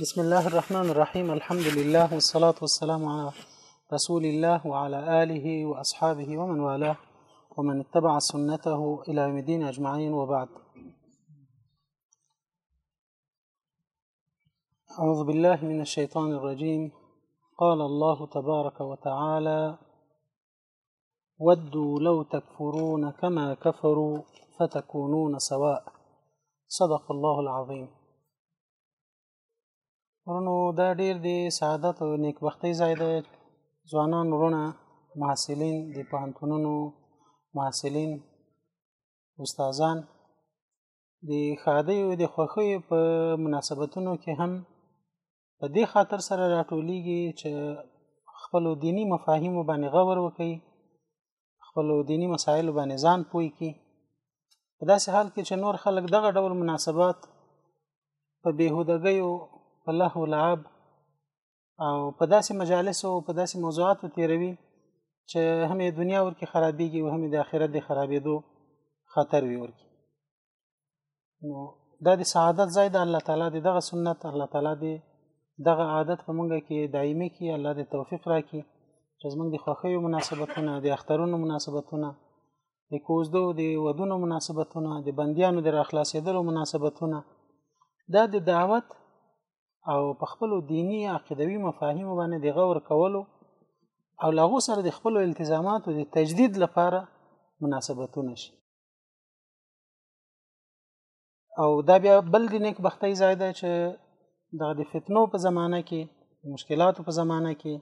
بسم الله الرحمن الرحيم الحمد لله والصلاة والسلام على رسول الله وعلى آله وأصحابه ومن والاه ومن اتبع سنته إلى يوم الدين أجمعين وبعد أعوذ بالله من الشيطان الرجيم قال الله تبارك وتعالى ودوا لو تكفرون كما كفروا فتكونون سواء صدق الله العظيم ورونو دا ډیر دی سعادت او نیکبختۍ ځای دی ځوانان ورونه محصلین د پوهنتونونو محصلین استادان د ښادیو د خوښیو په مناسبتونو کې هم په دې خاطر سره راټولیږي چې خپل دینی مفاهیم باندې غور وکړي خپل دینی مسایل باندې ځان پوي کړي په داسې حال کې چې نور خلک دغه ډول مناسبات په بهودګیو په له لعب او په داسې مجالسو په داسې موضوعاتو تیروي چې هم دنیا ورکه خرابېږي او هم د آخرت د خرابېدو خطر وي ورکه نو دا د سعادت ځای د الله تعالی د دغه سنت الله تعالی دی دغه عادت په مونږ کې دایمي کې الله دې توفیق راکړي چې زمونږ د خوښیو مناسبتونه د اخترونو مناسبتونه د کوزدو د ودونو مناسبتونه د بندیانو د راخلاصېدلو مناسبتونه دا د دعوت او په خپل دینی عقیدوي مفاهیم باندې د غور کولو او لاغو سره د خپل التزاماتو د تجدید لپاره مناسبتونه شي او دا بیا بل د نیک بختۍ ځای دی چې دا د فتنو په زمانه کې مشکلاتو په زمانه کې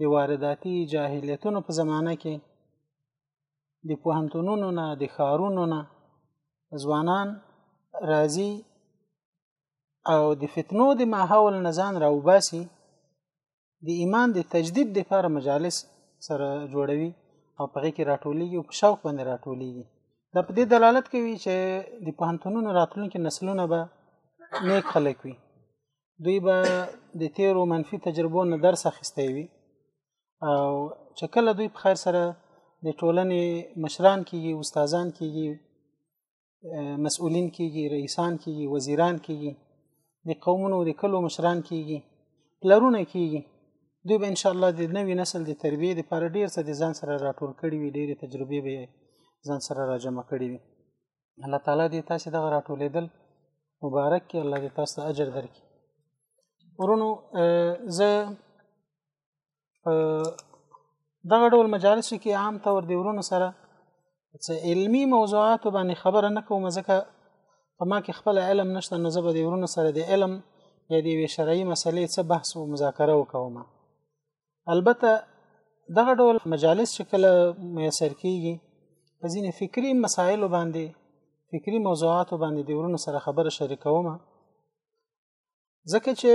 د وارداتي جاهلیتونو په زمانه کې د پوهنتونونو نه د ښارونو نه ځوانان راځي او د فتنو د ماحول نه ځان راوباسي د ایمان د تجدید لپاره مجالس سره جوړوي او په کې راټولېږي او په شوق باندې راټولېږي دا په دې دلالت کوي چې د پوهنتونونو راتلونکي نسلونه به نیک خلک وي دوی به د تیرو منفي تجربو نه درس اخیستی وي او چې کله دوی په خیر سره د ټولنې مشران کیږي استادان کیږي مسؤلین کیږي رئیسان کیږي وزیران کیږي د قومونو د کلو مشران کیږي پلرونه کیږي دوی به ان شاء الله د نوي نسل د تربیې لپاره ډیر څه د ځان سره راټول کړي وي ډیره تجربه به ځان سره راجمع کړي وي الله تعالی دې تاسو دغه راټولېدل مبارک کې الله دې تاسو ته اجر درکړي ورونو زه دغه ډول مجالسو کې عام طور د ورونو سره څه علمی موضوعات باندې خبره نه کوم ځکه په ما کې خپل علم نشته نو زه به د ورونو سره د علم یا د یوې شرعي مسلې څه بحث او مذاکره وکوم البته دغه ډول مجالس چې کله میسر کیږي په ځینې فکری مسایلو باندې فکری موضوعاتو باندې د ورونو سره خبره شریکوم ځکه چې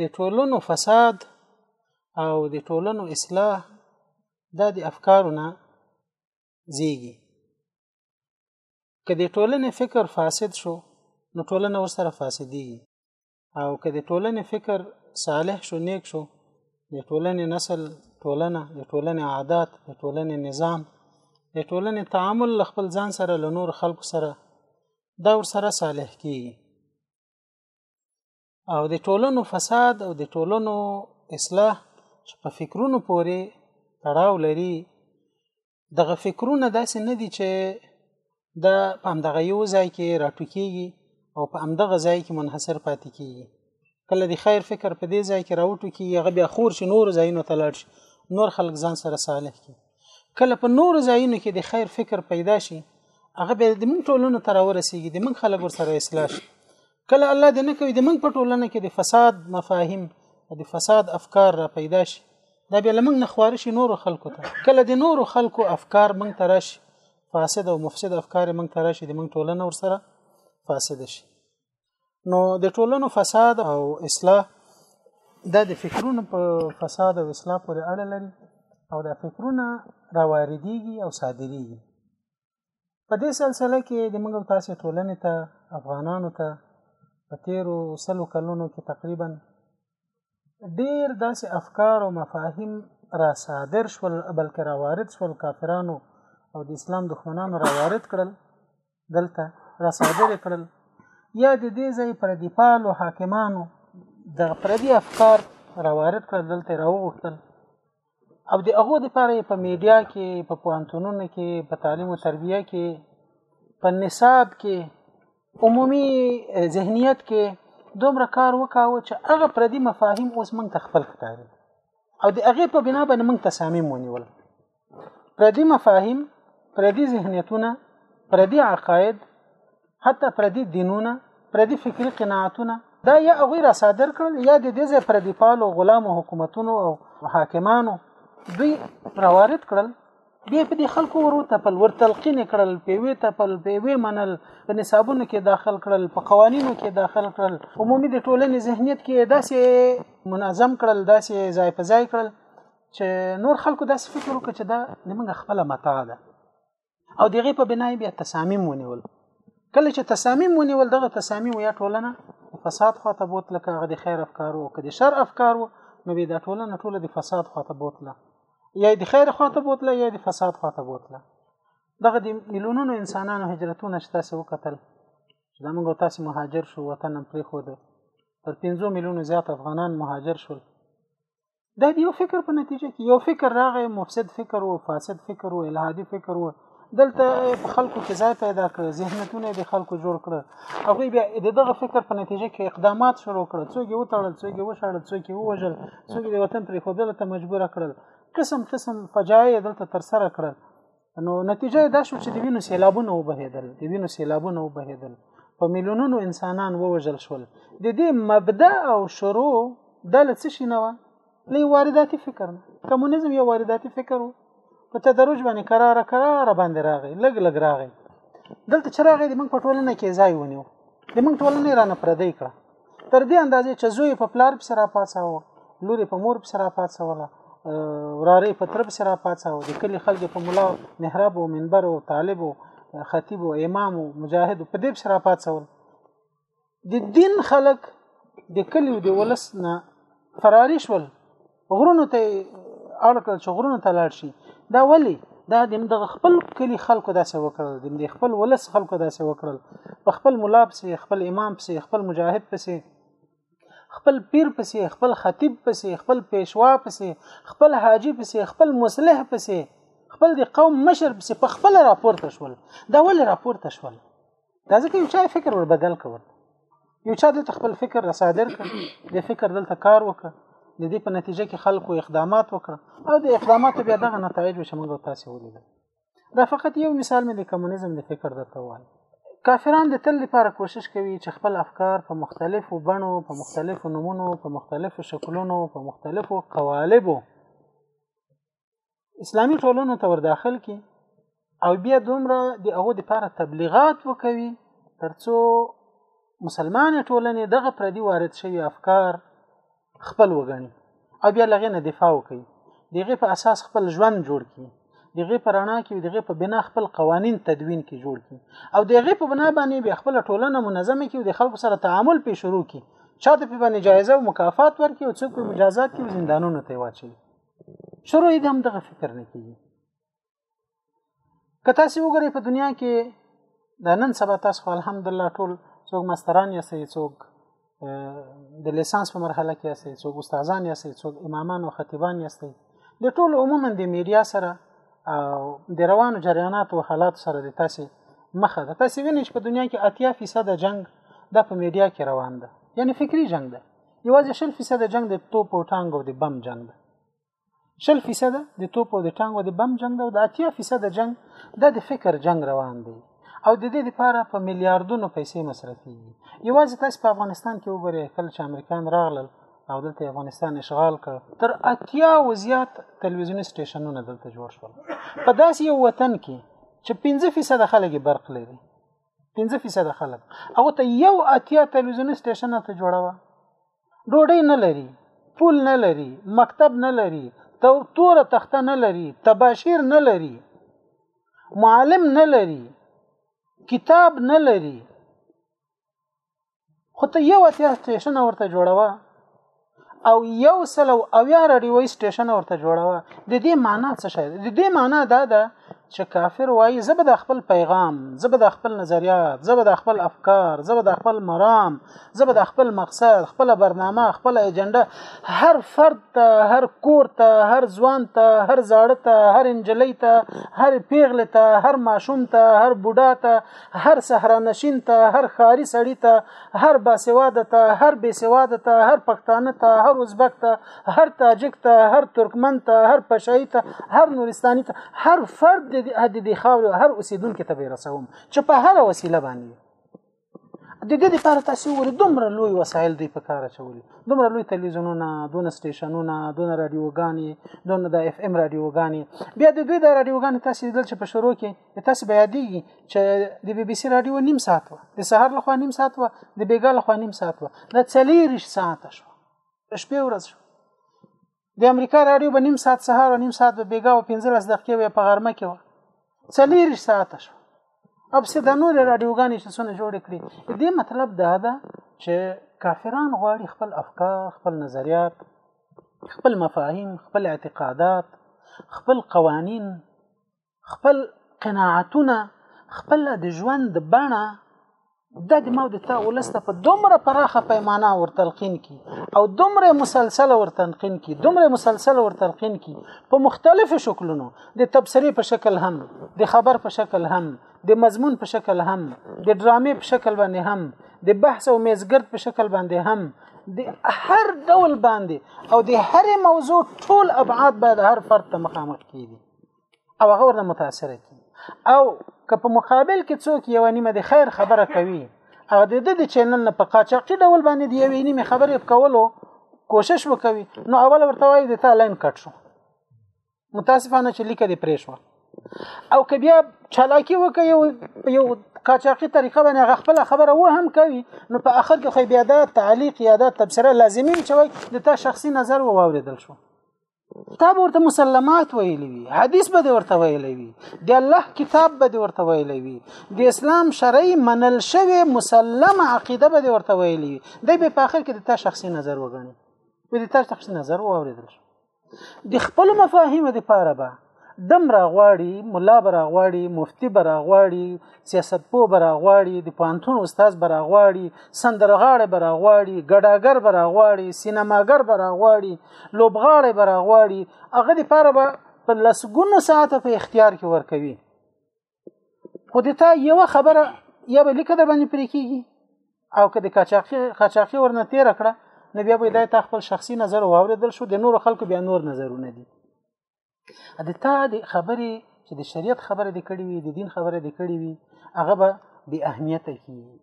د ټولنو فساد او د ټولنو اصلاح دا د افکارو نه زیږي که د ټولنې فکر فاسد شو نو ټولنه ورسره فاسدېږي او که د ټولنې فکر صالح شو نیک شو د ټولنې نسل ټولنه د ټولنې عادات د ټولنې نظام د ټولنې تعامل له خپل ځان سره له نور خلکو سره دا ورسره صالح کیږي او د ټولنو فساد او د ټولنو اصلاح چې په فکرونو پورې تړاو لري دغه فکرونه داسې نه دي چې د په همدغه یو ځای کې راټوکیږي او په همدغه ځای کې منحصر پاتې کیږي کله د خیر فکر په دې ځای کې راوټو کې هغه بیا خور شي نور ځایونو ته لاړ شي نور خلک ځان سره صالح کړي کله په نور ځایونو کې د خیر فکر پیدا شي هغه به د موږ ټولنه تر ورسیږي د موږ خلک ور سره اصلاح شي کله الله دې نه کوي د موږ په ټولنه کې د فساد مفاهیم د فساد افکار را پیدا شي دا به لمنګ نه خوارشي نور خلکو ته کله د نور خلکو افکار موږ تراش فاسد او مفسد افکار موږ تراش د موږ ټولنه ور سره فاسد شي نو د ټولنو فساد او اصلاح دا د فکرونو په فساد او اصلاح پورې اړه لري او دا فکرونه راواردېږي او صادرېږي په دې سلسله کې د موږ تاسو ټولنې ته افغانانو ته په تیرو سلو کلونو کې تقریبا ډیر داسې افکار او مفاهیم را صادر شول بلکې را وارد شول کافرانو او د اسلام دښمنانو را وارد کړل دلته را صادر کړل یا د دې ځای پر دیپال او حاکمانو د پردي افکار راوارد کړل دلته راوغوښتل او د هغه لپاره په میډیا کې په پوهنتونونو کې په تعلیم او تربیه کې په نصاب کې عمومي ذهنیت کې دومره کار وکاوه چې هغه پردي مفاهیم اوس موږ ته خپل ښکاري او د هغه په بنا باندې موږ تصامیم ونیول پردي مفاهیم پردي ذهنیتونه پردي عقاید حتی پردي دینونه پردي فکری قناعتونه دا یا هغه را صادر کړل یا د دې ځای پردي پالو غلام حکومتونو او حاکمانو دوی راوارد کړل بیا په دې خلکو ورو تپل ور تلقین کړل په وی تپل په وی منل په نصابونو کې داخل کړل په قوانینو کې داخل کړل عمومي د ټولنې ذهنیت کې داسې منظم کړل داسې ځای په ځای کړل چې نور خلکو داسې فکر وکړ چې دا زمونږ خپله متاع ده او د هغې په بنا بیا تصامیم ونیول کله چې تصامیم ونیول دغه تصامیم یا ټولنه فساد خوا ته بوتله که هغه د خیر افکار و که د شر افکار و نو بیا دا ټولنه ټوله د فساد خوا ته بوتله یا د خیر خوا ته بوتله یا د فساد خوا ته بوتله دغه د میلیونونو انسانانو هجرتونه چې تاسو وکتل چې دا موږ تاسو مهاجر شو وطن هم پرېښود تر 15 میلیونو زیات افغانان مهاجر شول دا د یو فکر په نتیجه کې یو فکر راغی مفسد فکر او فاسد فکر او الهادي فکر او دلته په خلکو کې ځای پیدا کړ ذهنیتونه د خلکو جوړ کړ او بیا د دغه فکر په نتیجه کې اقدامات شروع کړ څوک یې وتړل څوک یې وشړل څوک یې ووژل څوک د وطن پرې خودل ته مجبور کړل قسم قسم فجایع دلته تر سره کړل نو نتیجه دا شو چې د وینو سیلابونه وبهیدل د وینو سیلابونه وبهیدل په میلیونونو انسانان ووژل شول د دې مبدا او شروع د لڅ شي نه و لې وارداتي فکر نه کمونیزم یو وارداتي فکر و په تدرج باندې قرار قرار باندې راغی لګ لګ راغی دلته چې راغی د موږ په ټولنه کې ځای ونیو د موږ ټولنه رانه پردې کړه تر دې اندازې چې زوی په پلار پسې را پاڅاوه لورې په مور پسې را پاڅوله وراره په تر پسې را پاڅاوه د کلي خلک په ملا محراب او منبر او طالب او خطیب او امام او مجاهد په دې پسې را پاڅول د دین خلک د کلي او د ولس نه فراري شول غرونو ته اړ کړ چې غرونو ته لاړ شي دا ولی دا د خپل کلی خلکو داسې وکړل د خپل ولس خلکو داسې وکړل په خپل ملا پسې خپل امام پسې خپل مجاهد پسې خپل پیر پسې خپل خطیب پسې خپل پیشوا پسې خپل حاجی پسې خپل مصلح پسې خپل د قوم مشر پسې په خپل راپورته شول دا ولې راپورته شول دا ځکه یو چا فکر ور بدل کول یو چا د خپل فکر را صادر کړ د فکر دلته کار وکړ د دې په نتیجه کې خلکو اقدامات وکړ او د اقداماتو بیا دغه نتایج چې موږ تاسو ولیدل دا فقط یو مثال مې د کمونیزم د فکر درته وایم کافران د تل لپاره کوشش کوي چې خپل افکار په مختلفو بڼو په مختلفو نمونو په مختلفو شکلونو په مختلفو قوالبو اسلامی ټولنو ته ورداخل کی او بیا دومره د هغه لپاره تبلیغات وکوي ترڅو مسلمان ټولنې دغه پردي وارد شوی افکار خپل وګڼي او بیا لغې نه دفاع وکړي دغه په اساس خپل ژوند جوړ کړي دغه پر رڼا کې دغه په بنا خپل قوانين تدوین کې جوړ کړي او دغه په بنا باندې بیا خپل ټولنه منظمه کړي او د خلکو سره تعامل پې شروع کړي چاته په باندې جایزه او مکافات ورکړي او څوک په مجازات کې زندانونو ته واچي شروع یې هم دغه فکر نه کیږي که تاسو وګورئ په دنیا کې د نن سبا تاسو الحمدلله ټول څوک مستران یا سي څوک د لیسانس په مرحله کې یاست څوک استادان یاست څوک امامان او خطیبان یاست د ټول عموما د میډیا سره او د روانو جریاناتو او حالات سره د تاسو مخه ده تاسو وینئ چې په دنیا کې اتیا فیصد جنگ د په میډیا کې روان ده یعنی فکری جنگ ده یوازې شل فیصده جنگ د توپ او ټانګ او د بم جنگ ده شل فیصده د توپ او د ټانګ او د بم جنگ ده او د اتیا فیصده جنگ د د فکر جنگ روان دی او د دې لپاره په میلیارډونو پیسې مصرفېږي یوازې تاسو په افغانستان کې وګورئ کله چې امریکایان راغلل او دلته افغانستان اشغال کړ تر اتیا و زیات تلویزیوني سټیشنونه دلته جوړ شول په داسې یو وطن کې چې 15 فیصد خلک برق لري 15% خلک هغه ته یو اتیا تلویزیوني سټیشن ته جوړاوه ډوډۍ نه لري پول نه لري مکتب نه لري تور تخته نه لري تباشیر نه لري معلم نه لري کتاب نه لري خو ته یو اتیا سټیشن ورته جوړوه او یو سل او اویا رادیوي سټیشن ورته جوړوه د دې معنی څه شی د دې معنی دا ده چې کافر وایي زه به د خپل پیغام زه به د خپل نظریات زه به د خپل افکار زه به د خپل مرام زه به د خپل مقصد خپل برنامه خپل ایجنډا هر فرد ته هر کور ته هر ځوان ته هر زاړه ته هر انجلۍ ته هر پیغله ته هر ماشوم ته هر بوډا ته هر صحرا نشین ته هر خاري سړی ته هر باسواده ته هر بېسواده ته هر پښتانه ته هر ازبک ته هر تاجک ته هر ترکمن ته هر پشای ته هر نورستاني ته هر فرد د دې خاورې هر اوسیدونکو ته به رسوم چې په هر وسیله باندې د دې لپاره تاسو ور دومره لوی وسایل دی په کار اچولي دومره لوی تلویزیونونه دونه سټیشنونه دونه رادیوګانې دونه د اف ام رادیوګانې بیا د دوی د رادیوګانې تاسو دلته په شروع کې تاسو به یادېږي چې د بي بي سي رادیو نیم ساعت و د سهار لخوا نیم ساعت و د بیګا لخوا نیم ساعت و دا څلېرش ساعت شو شپې ورځ شو د امریکا رادیو به نیم ساعت سهار او نیم ساعت به بیګا او 15 دقیقې به په غرمه کې و څلېرش ساعت شو اب سه د نور رادیوګانې چې څونه جوړ کړي دې مطلب دا ده چې کافران غواړي خپل افکار خپل نظریات خپل مفاهیم خپل اعتقادات خپل قوانین خپل قناعتونه خپل د ژوند بڼه د د ما د تا ولسته په دومره پراخه پیمانه ور تلقین کی او دومره مسلسل ور تلقین کی دومره مسلسل ور تلقین کی په مختلفو شکلونو د تبصری په شکل هم د خبر په شکل هم د مضمون په شکل هم د ډرامې په شکل باندې هم د بحث او میزګرد په شکل باندې هم د هر ډول باندې او د هر موضوع ټول ابعاد باید هر فرد ته مخامخ کیږي او هغه ورته متاثر کی او که په مقابل کې څوک یو نیمه د خیر خبره کوي او د دې د چینل نه په قاچاقي ډول باندې دی یو نیمه خبرې کولو کوشش وکوي نو اول ورته وایي د تا لاین کټ شو متاسفانه چې لیکه دې پرې شو او که بیا چالاکی وکي یو یو قاچاقي طریقه باندې هغه خپل خبره و هم کوي نو په اخر کې خو بیا دا تعلیق یا دا تبصره لازمي چې وای د تا شخصي نظر و واوریدل شو تا ورته مسلمات ویلی وي حدیث به ورته ویلی وي د الله کتاب به ورته ویلی وي د اسلام شرعي منل شوی مسلم عقیده به ورته ویلی وي د به په اخر کې د تا شخصي نظر وګڼي په دې تاسو شخصي نظر واوریدل د خپل مفاهیم د پاره به ډم راغواړي ملا به راغواړي مفتی به راغواړي سیاستپو به راغواړي د پوهنتون استاد به راغواړي سندرغاړی به راغواړي ګډاګر به راغواړي سینماګر به راغواړي لوبغاړی به راغواړي هغه لپاره به په لسګونو ساعته په اختیار کې ورکوي خو د تا یو خبره یا به لیکه در باندې پرې کېږي او که د قاچاقي قاچاقي ورنه تیر کړه نو بیا به دا تا خپل شخصي نظر واوریدل شو د نور خلکو بیا نور نظرونه دي د تا د خبرې چې د شریعت خبره دې کړې وي د دین خبره دې کړې وي هغه به بې اهمیته کیږي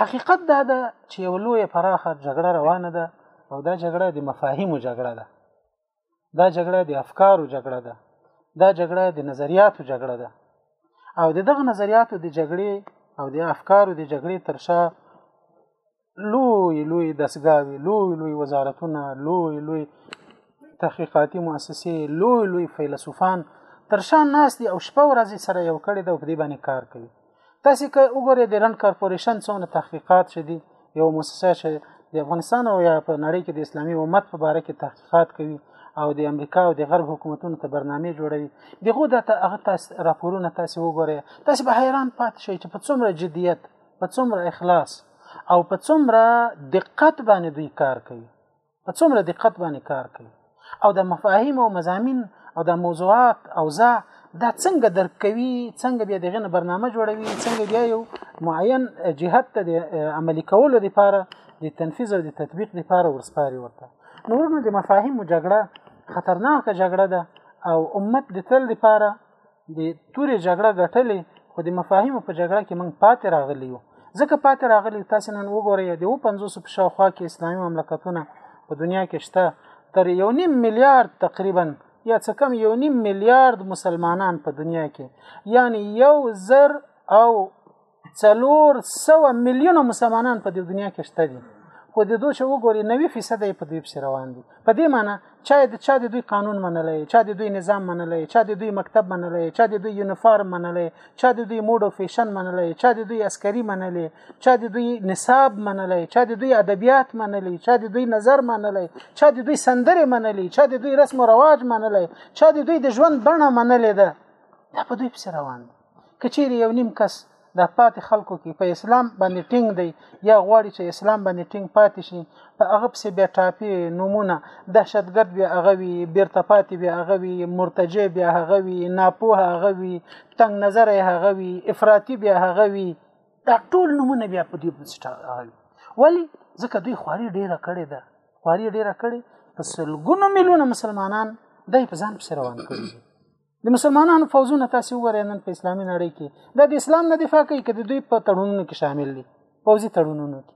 حقیقت دا ده چې یو لوی پراخه جګړه روانه ده او دا جګړه د مفاهیمو جګړه ده دا جګړه د افکارو جګړه ده دا جګړه د نظریاتو جګړه ده او د دغه نظریاتو د جګړې او د افکارو د جګړې تر شا لوی لوی دستګاوي لوی لوی وزارتونه لوی لوی تحقیقاتي مؤسسې لوی لوی فیلسوفان تر شان ناس دي او شپه ورځ سره یو کړي د په دې باندې کار کوي تاسو که وګورئ د رند کارپوریشن څونه تحقیقات شدي یو موسسه چې د افغانستان او یا په نړۍ کې د اسلامي امت په باره کې تحقیقات کوي او د امریکا او د غرب حکومتونو ته برنامه جوړوي دغه د هغه تاسو راپورونه تاسو وګورئ تاسو به حیران پات شئ چې په څومره جدیت په څومره اخلاص او په څومره دقت باندې دوی کار کوي په څومره دقت باندې کار کوي او د مفاهیم او مزامین او د موضوعات او ځا دا څنګه درک کوي څنګه بیا دغه برنامه جوړوي څنګه بیا یو معین جهت ته عملی کولو لپاره د تنفيذ او د تطبیق لپاره ورسپاري ورته نورونه د مفاهیم جګړه خطرناکه جګړه ده او امت د تل لپاره د تورې جګړه ګټلې خو د مفاهیمو په جګړه کې موږ پاتې راغلی یو ځکه پاتې راغلی تاسو نن وګورئ د 50 په شاوخوا کې اسلامي مملکتونه په دنیا کې شته تر یو نیم میلیارډ تقریبا یا څه کم یو نیم میلیارډ مسلمانان په دنیا کې یعنی یو زر او څلور سوه میلیونه مسلمانان په دې دنیا کې شته دي خو د دوی چې وګوري 90 فیصد یې په دوی پسې روان دي په دې معنی چا د چا د دوی قانون منلی چا د دوی نظام منلی چا د دوی مکتب منلی چا د دوی یونیفارم منلی چا د دوی موډ او فیشن منلی چا د دوی عسکري منلی چا د دوی نصاب منلی چا د دوی ادبیات منلی چا د دوی نظر منلی چا د دوی سندره منلی چا د دوی رسم او رواج منلی چا د دوی د ژوند بڼه منلی ده دا په دوی پسې روان دي که چیرې یو نیم کس د پاتې خلکو کې په اسلام باندې ټینګ دی یا غواړي چې اسلام باندې ټینګ پاتې شي په هغه پسې بیا ټاپي نمونه دهشتګرد بیا هغه وي بیرته پاتې بیا هغه وي مرتجع بیا هغه وي ناپوه هغه وي تنگ نظر هغه وي افراطي بیا هغه وي دا ټول نمونه بیا په دې بنسټ راغلي ولی ځکه دوی خواري ډیره کړې ده خواري ډیره کړې په سلګونو میلیونه مسلمانان دای په ځان پسې روان کړي د مسلمانانو فوزونه تاسو وګورئ نن په اسلامي نړۍ کې دا د اسلام نه دفاع کوي کله دوی په تړونونو کې شامل دي فوزي تړونونو کې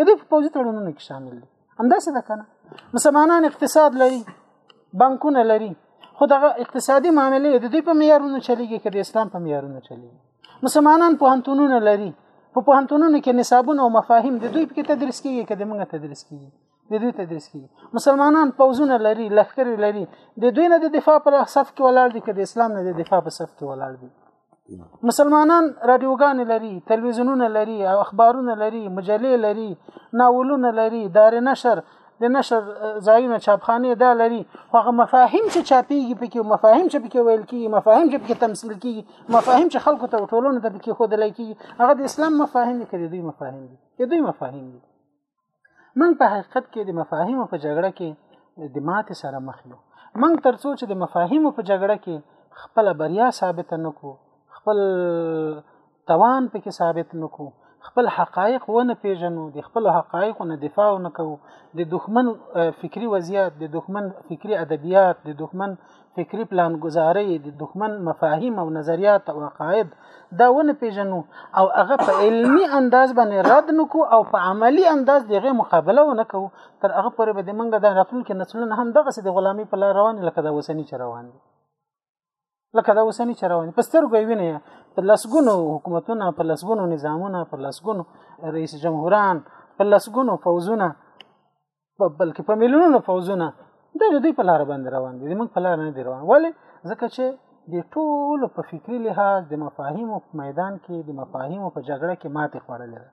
کله په فوزي تړونونو کې شامل دي همداسې ده کنه مسلمانان اقتصاد لري بانکونه لري خو دغه اقتصادي معاملې د دوی په معیارونو چلیږي کله اسلام په معیارونو چلیږي مسلمانان په هنتونونو لري په پوهنتونونو کې نصابونه او مفاهیم د دوی په تدریس کیږي کله موږ تدریس کیږي د دوی تدریس کیږي مسلمانان پوزونه لري لخر لري د دوی نه د دفاع پر صف کې ولاړ دي که د اسلام نه د دفاع په صف کې ولاړ دي مسلمانان رادیوګان لري تلویزیونونه لري او اخبارونه لري مجلې لري ناولونه لري دار نشر د نشر ځایونه چاپخانه دا لري خو هغه مفاهیم چې چاپیږي پکې مفاهیم چې پکې ویل کیږي مفاهیم چې پکې تمثيل کیږي مفاهیم چې خلکو ته ټولونه ته پکې خود لای کیږي هغه د اسلام مفاهیم دي کړي دوی مفاهیم دي دوی مفاهیم دي موږ په حقیقت کې د مفاهیمو په جګړه کې د ماتې سره مخ یو موږ ترڅو چې د مفاهیمو په جګړه کې خپل بریا ثابت نکو خپل توان پکې ثابت نکو خپل حقایق ونه پیژنو د خپل حقایقو نه دفاع نه کوو د دښمن فکری وضعیت د دښمن فکری ادبیات د دښمن فکري پلانګزارۍ د دښمن مفاهیم او نظریات او عقاید دا ونه پیژنو او هغه په علمی انداز باندې رد نکو او په عملی انداز دغه مقابله ونه کو تر هغه پورې به د منګ د راتلونکو نسلونو هم دغه سي د غلامی په لار روان لکه دا وسنی چر روان دي لکه دا وسنی چر روان په سترګو ویني په لسګونو حکومتونه په لسګونو نظامونه په لسګونو رئیس جمهوران په لسګونو فوزونه بلکې په میلیونونو فوزونه د دوی په لار باندې روان دي موږ په لار نه دي روان ولې ځکه چې د ټولو په فکری لحاظ د مفاهیمو په میدان کې د مفاهیمو په جګړه کې ماتې خوړلې ده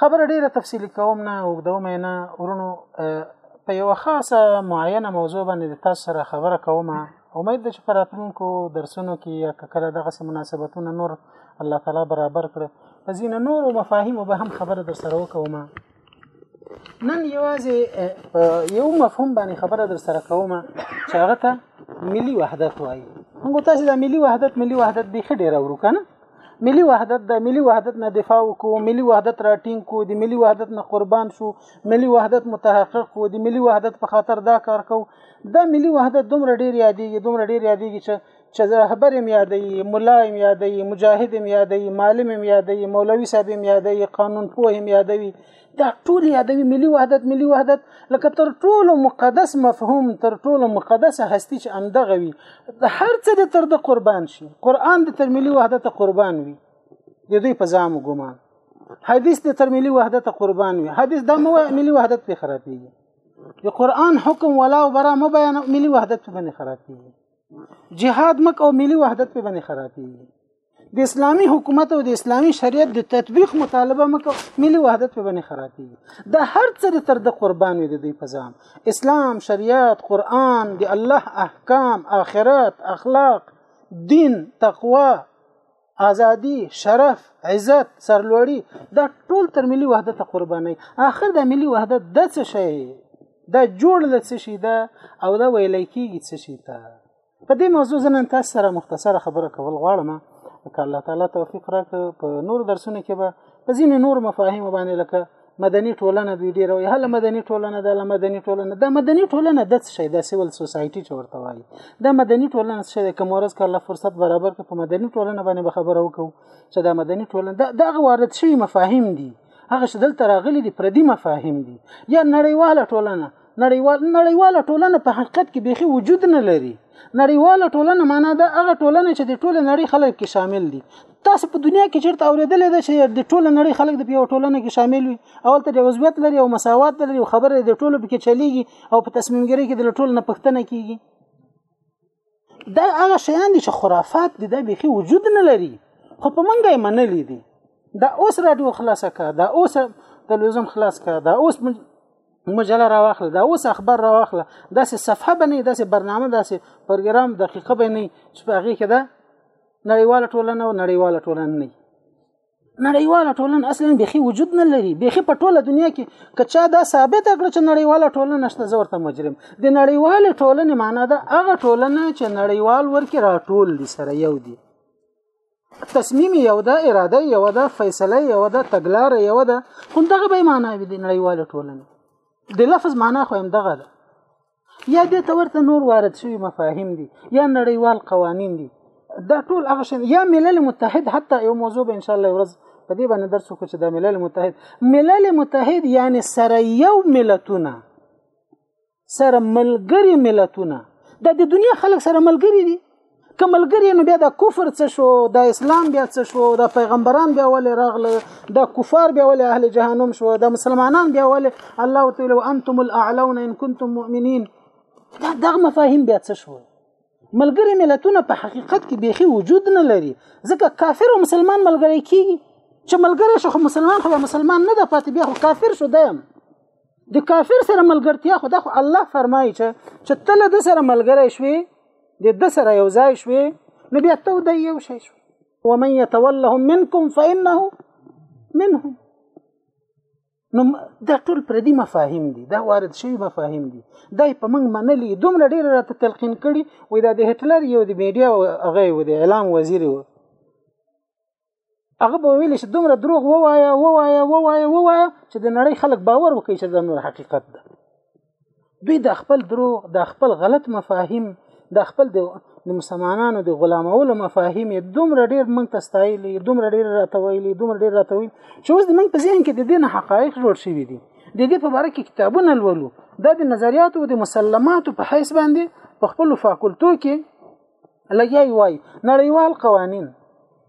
خبره ډیره تفصیلی کوم نه وګدوم نه ورونو په یو خاصه معینه موضوع باندې تاسو سره خبره کوم امید ده چې پر راتلونکو درسونو کې یا کله دغه مناسبتونه نور الله تعالی برابر کړ په ځینې نورو مفاهیمو به هم خبره در سره وکوم نن یوازې یو مفهوم باندې خبره در سره کوم چې هغه ته ملي وحدت وایي موږ تاسو د ملي وحدت ملي وحدت به خډه راورو کنه ملي وحدت د ملي وحدت نه دفاع وکړو ملي وحدت راټینګ کو د ملي وحدت نه قربان شو ملي وحدت متحقق کو د ملي وحدت په خاطر دا کار کو دا ملي وحدت دومره ډیر یادېږي دومره ډیر یادېږي چې چې زه رهبر یم یادوي ملا یم یادوي مجاهد یم یادوي معلم یم یادوي مولوي صاحب یم یادوي قانون پوه یم یادوي دا ټول یادوي ملي وحدت ملي وحدت لکه تر ټولو مقدس مفهوم تر ټولو مقدس هستی چې امدغه وي د هر څه د تر د قربان شي قران د تر ملي وحدت قربان وي د دوی په ځام ګمان حدیث د تر ملي وحدت قربان وي حدیث د مو ملي وحدت په خرابېږي د قران حکم ولا او برا مبین ملي وحدت په خرابېږي جهاد مکه او ملي وحدت په باندې خرابېږي د اسلامی حکومت او د اسلامی شریعت د تطبیق مطالبه مکه ملي وحدت په باندې خرابېږي د هر څه د تر د قربان وي د دوی په ځام اسلام شریعت قران د الله احکام آخرت اخلاق دین تقوا ازادي شرف عزت سرلوړي دا ټول تر ملي وحدت قرباني اخر د ملي وحدت د څه شي دا جوړ د څه شي دا او دا ویل کېږي څه شي ته په دې موضوع زه نن تاسو سره مختصره خبره کول غواړم که الله تعالی توفیق راکړي په نور درسونو کې به په ځینې نور مفاهیم باندې لکه مدني ټولنه دوی ډیر وي هله مدني ټولنه د مدني ټولنه د مدني ټولنه د څه شي د سیول سوسایټي چې ورته وایي د مدني ټولنه څه شي د کوم ورځ کله فرصت برابر کړي په مدني ټولنه باندې به خبره وکړو چې د مدني ټولنه دغه وارد شوی مفاهیم دي هغه چې دلته راغلي دي پردي مفاهیم دي یا نړیواله ټولنه نړیوال نړیواله ټولنه په حقیقت کې بيخي وجود نه لري نړیواله ټولنه معنا دا هغه ټولنه چې د ټوله نړۍ خلک کې شامل دي تاسو په دنیا کې چیرته اورېدلې ده چې د ټوله نړۍ خلک د یو ټولنه کې شامل وي او ته د عضویت لري او مساوات لري او خبره د ټولو پکې چلیږي او په تصمیم ګیری کې د ټولو نه پښتنه کیږي دا هغه شیان دي چې خرافات دي دا بیخي وجود نه لري خو په منګه یې منلي دي دا اوس رادیو خلاصه که دا اوس تلویزیون خلاص که دا اوس مجله راواخله دا اوس اخبار راواخله داسې صفحه به نه داسې برنامه داسې پروګرام دقیقه به نه چې په هغې کې دا نړیواله ټولنه او نړیواله ټولنه نه نړیواله ټولنه اصلا بيخي وجود نه لري بيخي په ټوله دنیا کې که چا دا ثابت کړ چې نړیواله ټولنه شته زه ورته مجرم د نړیوالې ټولنې معنا ده هغه ټولنه چې نړیوال ورکې راټول دي سره یو دي تصمیم یو ده اراده یو ده فیصله یو ده تګلاره یو ده همدغه به معنا وي د نړیواله ټولنې د لفظ معنا خو همدغه ده یا دې ته ورته نور وارد شوي مفاهیم دي یا نړیوال قوانین دي دا ټول هغه شین یا ملل متحد حتی یو موضوع به ان شاء الله ورځ په دې باندې درس وکړو چې د ملل متحد ملل متحد یعنی سره یو ملتونه سره ملګری ملتونه د دنیا خلک سره ملګری دي که ملګری نو بیا د کفر څه شو د اسلام بیا څه شو د پیغمبران بیا ولې راغله د کفار بیا ولې اهل جهنم شو د مسلمانان بیا ولې الله تعالی وانتم الاعلون ان کنتم مؤمنین دا دغه مفاهیم بیا څه شو ملګری ملتونه په حقیقت کې بیخي وجود نه لري ځکه کافر او مسلمان ملګری کیږي چې ملګری شو خو مسلمان خو مسلمان نه ده پاتې بیا خو کافر شو دیم د کافر سره ملګرتیا خو دا خو الله فرمایي چې چې ته له ده سره ملګری شوې د ده سره یو ځای شوې نو بیا ته د یو شی شو ومن یتولهم منکم فانه منهم نو دا ټول پردي مفاهیم دي دا وارد شوی مفاهیم دي دا په موږ منلي دومره ډیر راته تلقین کړي وای دا د هټلر یو د میډیا هغه و د اعلام وزیر و هغه به ویل چې دومره دروغ ووایه ووایه ووایه ووایه چې د نړۍ خلک باور وکړي چې دا نور حقیقت ده دوی د خپل دروغ د خپل غلط مفاهیم د خپل د د مسلمانانو د غلامولو مفاهیم یې دومره ډیر موږ ته ستایلي دومره ډیر راته ویلي دومره ډیر راته ویلي چې اوس موږ په ذهن کې د دې نه حقایق جوړ شوي دي د دې په باره کې کتابونه لولو دا د نظریاتو او د مسلماتو په حیث باندې په خپل فاکولتو کې لګیای وای نړیوال قوانین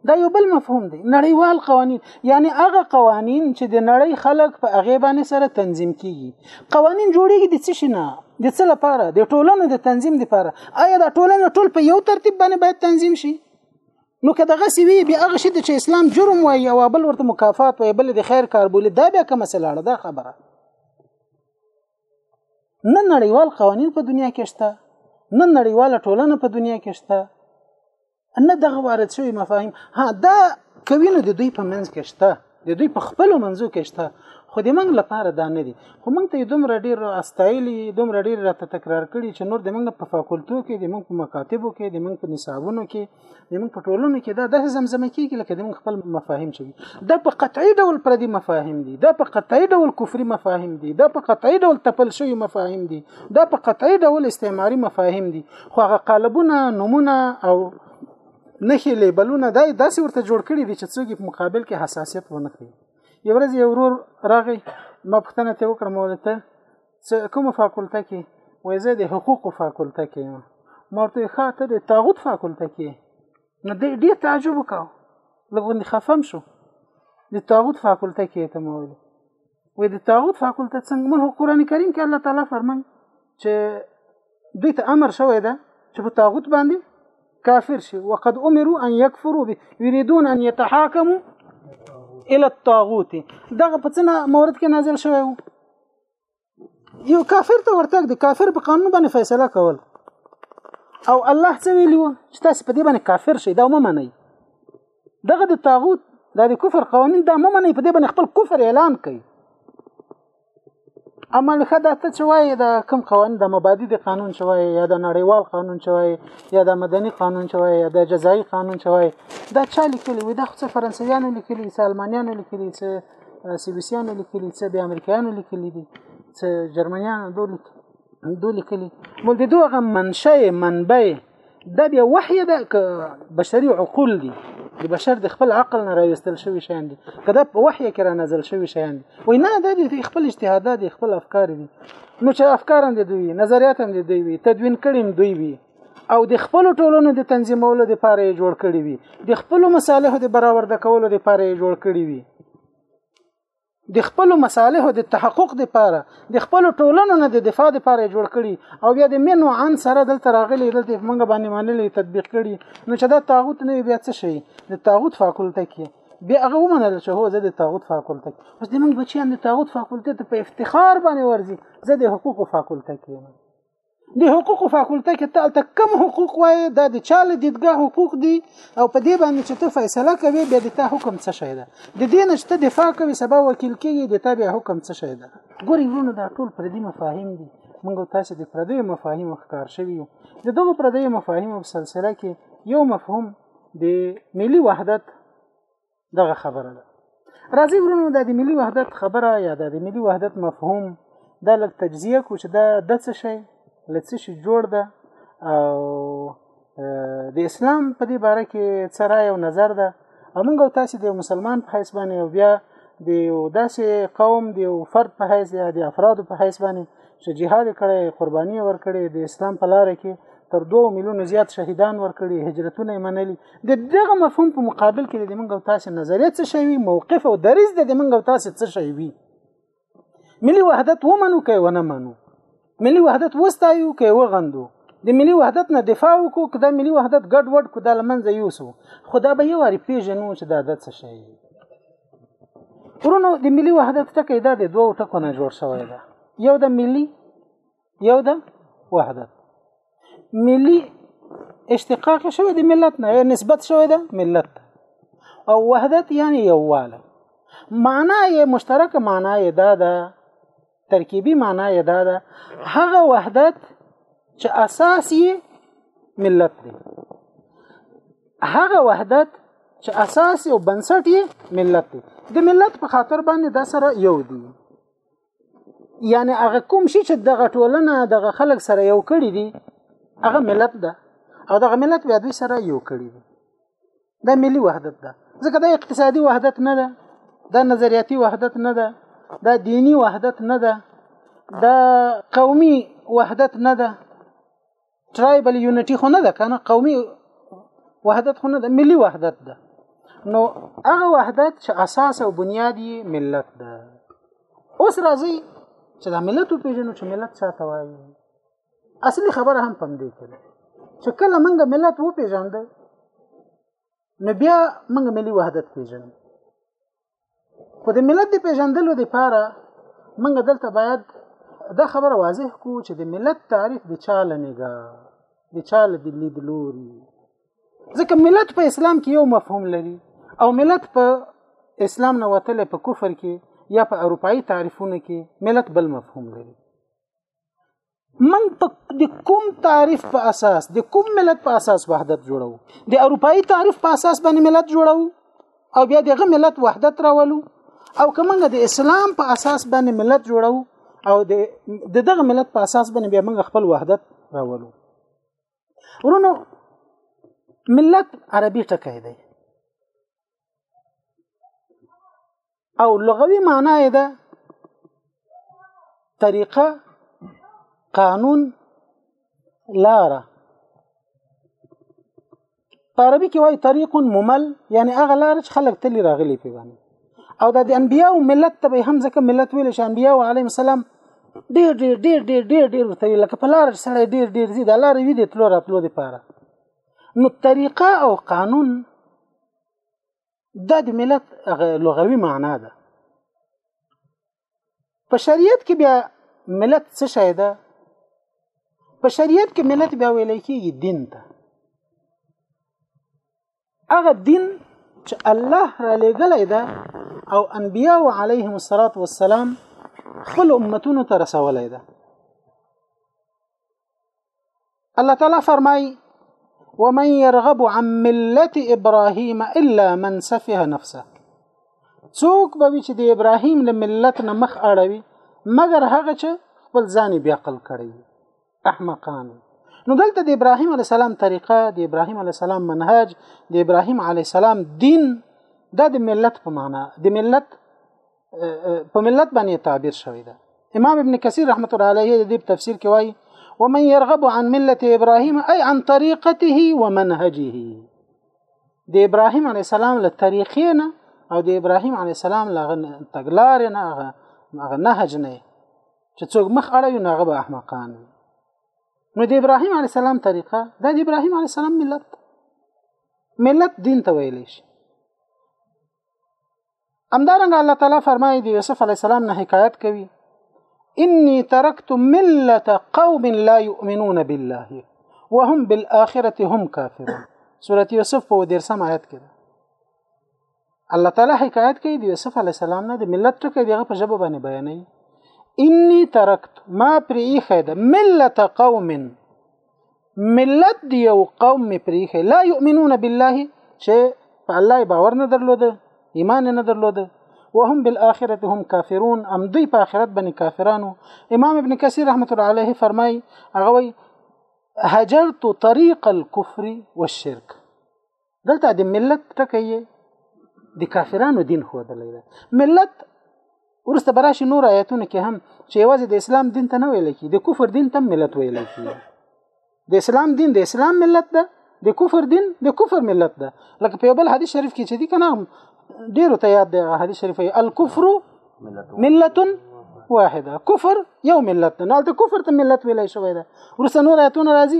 دا یو بل مفهوم دی نړیوال قوانین یعنی هغه قوانین چې د نړۍ خلک په هغه باندې سره تنظیم کیږي قوانین جوړیږي د څه شي نه د څه لپاره د ټولنو د تنظیم لپاره آیا دا ټولنه ټول په یو ترتیب باندې باید تنظیم شي نو که دغه سی وی بیا هغه شی چې اسلام جرم وایي او بل ورته مکافات وایي بل د خیر کار بولی دا بیا کومه سلاړه ده خبره نه نړیوال قوانین په دنیا کې شته نه نړیواله ټولنه په دنیا کې شته نه دغه وارد شوی مفاهیم ها دا کوي نو د دوی په منځ کې شته د دوی په خپل منځو کې شته خو د موږ لپاره دا نه دي خو موږ ته دومره ډیر استایلی دومره ډیر راته تکرار کړي چې نور د موږ په فاکولټو کې د موږ په مکاتبو کې د موږ په نصابونو کې زموږ په ټولنو کې دا داسې زمزمه کېږي لکه زموږ خپل مفاهیم چې دا په قطعي ډول پردي مفاهیم دي دا په قطعي ډول کفري مفاهیم دي دا په قطعي ډول تپل شوي مفاهیم دي دا په قطعي ډول استعماري مفاهیم دي خو هغه قالبونه نمونه او نخې لیبلونه دا داسې ورته جوړ کړي دي چې څوک په مقابل کې حساسیت ونه کړي یو ورځ یو ورور راغی ما پوښتنه ته وکړم ولته څه کوم فاکولته کې وای زه د حقوق فاکولته کې یم مرته خاطر د طاغوت فاکولته کې نو دې ډیر تعجب وکاو لګوندې خفم شو د طاغوت فاکولته کې ته مول وې د طاغوت فاکولته څنګه مونږ قران کریم کې الله تعالی فرمای چې دوی ته امر شوی ده چې په طاغوت باندې كافر شي وقد أمروا أن يكفروا به يريدون أن يتحاكموا إلى الطاغوت دغه په څنګه مورد کې نازل شوی یو کافر ته ورتګ دی کافر په قانون باندې فیصله کول او الله څه ویلی و چې تاسو په دې باندې کافر شئ دا مې منئ دغه د طاغوت دا د کفر قوانین دا مې منئ په دې باندې خپل کفر اعلان کړئ اما لکه دا ته چې وایي دا کوم قوانین د مبادی د قانون چې وایي یا د نړیوال قانون چې وایي یا د مدني قانون چې وایي یا د جزایي قانون چې وایي دا چا لیکلي وي دا خو څه فرانسویانو لیکلي څه المانیانو لیکلي څه سی بي سیانو لیکلي څه بیا امریکایانو لیکلي دي څه جرمنیانو دوی لیکلي دوی لیکلي مول د دوه منشأ منبع دا بیا وحی ده که بشري عقول دي د بشر د خپل عقل نه راوستل شوی شیان دي کله په وحی کې را نازل شوی شیان دي وای نه دا د خپل اجتهادات دي خپل افکار دي نو چې افکار هم دي دوی نظریات هم دي دوی تدوین کړي هم دوی وي او د خپل ټولنو د تنظیمولو لپاره یې جوړ کړی وي د خپل مصالحو د برآورده کولو لپاره یې جوړ کړی وي د خپل مصالحو د تحقق لپاره د خپل ټولنو نه د دفاع لپاره جوړ کړي او بیا د منو عن سره دلته راغلي دلته موږ باندې منلې تطبیق کړي نو چې دا طاغوت نه بیا څه شي د طاغوت فاکولته کې بیا هغه ومنل چې هو زه د طاغوت فاکولته کې اوس د موږ بچیان د طاغوت فاکولته ته په افتخار باندې ورځي زه د حقوقو فاکولته کې د حقوق فاکولته کې ته ته کم حقوق وای دا د چا له دیدګاه حقوق دي او په دې باندې چې ته فیصله کوي بیا د تا حکم څه شي ده د دې نشته دفاع کوي سبا وکیل کېږي د تا بیا حکم څه شي ده ګوري ورونه دا ټول پردي مفاهیم دي موږ تاسو د پردي مفاهیم ښکار شوی یو د دغه پردي مفاهیم په سلسله کې یو مفهوم د ملي وحدت دغه خبره ده راځي ورونو د ملي وحدت خبره یا د ملي وحدت مفهوم دا لږ تجزیه کو چې دا د څه شي لڅ شي جوړ ده او د اسلام په دې باره کې څه رائے او نظر ده امونږ تاسو د مسلمان په حیث باندې او بیا د داسې قوم د فرد په حیث یا د افراد په حیث باندې چې جهاد کړی قرباني ورکړي د اسلام په لار کې تر 2 میلیون زیات شهیدان ورکړي هجرتونه منلي د دغه مفهوم په مقابل کې د منګو تاسو نظریه څه شوی موقف او دریز د منګو تاسو څه شوی ملي وحدت ومنو کوي ونه منو ملي وحدت وستایو کوي وغندو د ملي وحدت نه دفاع وکړو که دا ملي وحدت ګډ وډ کو دا لمنځه یوسو خو دا به یو واري پیژنو چې دا د څه شي ورونو د ملي وحدت ټکی دا د دوو ټکو نه جوړ شوی ده یو د ملي یو د وحدت ملي اشتقاق شوی د ملت نه نسبت شوی ده ملت او وحدت یعنی یوواله معنا یې مشترک معنا یې دا ده ترکیبی معنا یې دا ده هغه وحدت چې اساس یې ملت دی هغه وحدت چې اساس او بنسټ یې ملت دی د ملت په خاطر باندې دا سره یو دی یعنی هغه کوم شي چې دغه ټولنه دغه خلک سره یو کړی دی هغه ملت ده او دغه ملت بیا دوی سره یو کړی دی دا ملي وحدت ده ځکه دا اقتصادي وحدت نه ده دا نظریاتي وحدت نه ده دا دینی وحدت نه ده دا قومي وحدت نه ده ترایبل یونټي خو نه ده کنه قومي وحدت خو نه ده ملي وحدت ده نو هغه وحدت چې اساس او بنیاد یې ملت ده اوس راځي چې دا ملت وپیژنو چې ملت څه ته وایي اصلي خبره هم پم دی کړي چې کله موږ ملت وو پیژاند نو بیا موږ ملي وحدت پیژنو خو د ملت د پیژندلو لپاره موږ دلته باید دا خبره واضح کو چې د ملت تعریف د چا لنګا د چا د لید لوري ځکه ملت په اسلام کې یو مفهوم لري او ملت په اسلام نه وتل په کفر کې یا په اروپאי تعریفونه کې ملت بل مفهوم لري من په د کوم تعریف په اساس د کوم ملت په اساس وحدت جوړو د اروپאי تعریف په اساس باندې ملت جوړو او بیا دغه ملت وحدت راولو او کومه د اسلام په اساس باندې ملت جوړو او د دغه ملت په اساس باندې بیا موږ خپل وحدت راولو ورونو ملت عربي ټکی دی او لغوي معنا یې ده طریقه قانون لاره په عربي کې وایي طریق ممل یعنی هغه لار چې خلک تللی راغلي پی باندې او د انبیا او ملت ته به هم ځکه ملت ویل شي انبیا او علیهم السلام ډیر ډیر ډیر ډیر ډیر ډیر ورته لکه په لار سره ډیر ډیر زی د لار وی د تلو راتلو لپاره نو طریقه او قانون دا د ملت لغوي معنا ده په شریعت کې بیا ملت څه شی ده په شریعت کې ملت بیا ویل کېږي دین ته هغه دین چې الله را لېږلی ده او انبیاو علیهم الصلاة والسلام خپل امتونو ته رسولی ده الله تعالی فرمای ومن يرغب عن ملت ابراهيم الا من سفه نفسه څوک به چې د ابراهيم له ملت نه مخ اړوي مګر هغه چې خپل ځان بیا عقل کړی احمقان نو دلته د ابراهيم عليه السلام طریقه د ابراهيم عليه السلام منهج د ابراهيم عليه السلام دین دا د ملت په معنا د ملت په ملت باندې تعبیر شوی ده امام ابن کثیر رحمت الله علیه د دې تفسیر کې وایي ومن يرغب عن ملة ابراهيم اي عن طريقته ومنهجه د ابراهيم عليه السلام له طریقینه او د ابراهيم عليه السلام له تګلار نه هغه هغه نهج نه چې څوک مخ اړوي نه هغه احمقان نو د ابراهيم عليه السلام طریقه د ابراهيم عليه السلام ملت ملت دین ته ویل شي همدارنګه الله تعالی فرمایي د یوسف علی السلام نه حکایت کوي اني تركت مله قوم لا يؤمنون بالله وهم بالاخره هم كافرون سوره یوسف په درسم آیت کې الله تعالی حکایت کوي د یوسف علی السلام نه د ملت ټکی دغه په جبه باندې بیانوي اني تركت ما پرې خید ملت قوم ملت دی یو قوم می پریخه لا یؤمنون بالله چې په الله باور نه درلوده ایمان نه درلوده وهم بالآخرة هم کافرون ام دوی په آخرت باندې کافرانو امام ابن کثیر رحمت الله علیه فرمای هغه وی هجرت طريق الكفر والشرك دلته د ملت ټکی یې د کافرانو دین ښودلی دی ملت ورسته براشي نور آیتونه کې هم چې یوازې د اسلام دین ته نه ویل کی د کفر دین ته ملت ویل کی د اسلام دین د اسلام ملت ده د کفر دین د کفر ملت ده لکه په بل حدیث شریف کې چې دی کنه ډیر ته یاد دی حدیث شریف الکفر ملت واحده کفر یو ملت نه البته کفر ته ملت ویلای شوی ده ورسره نور آیتونه راځي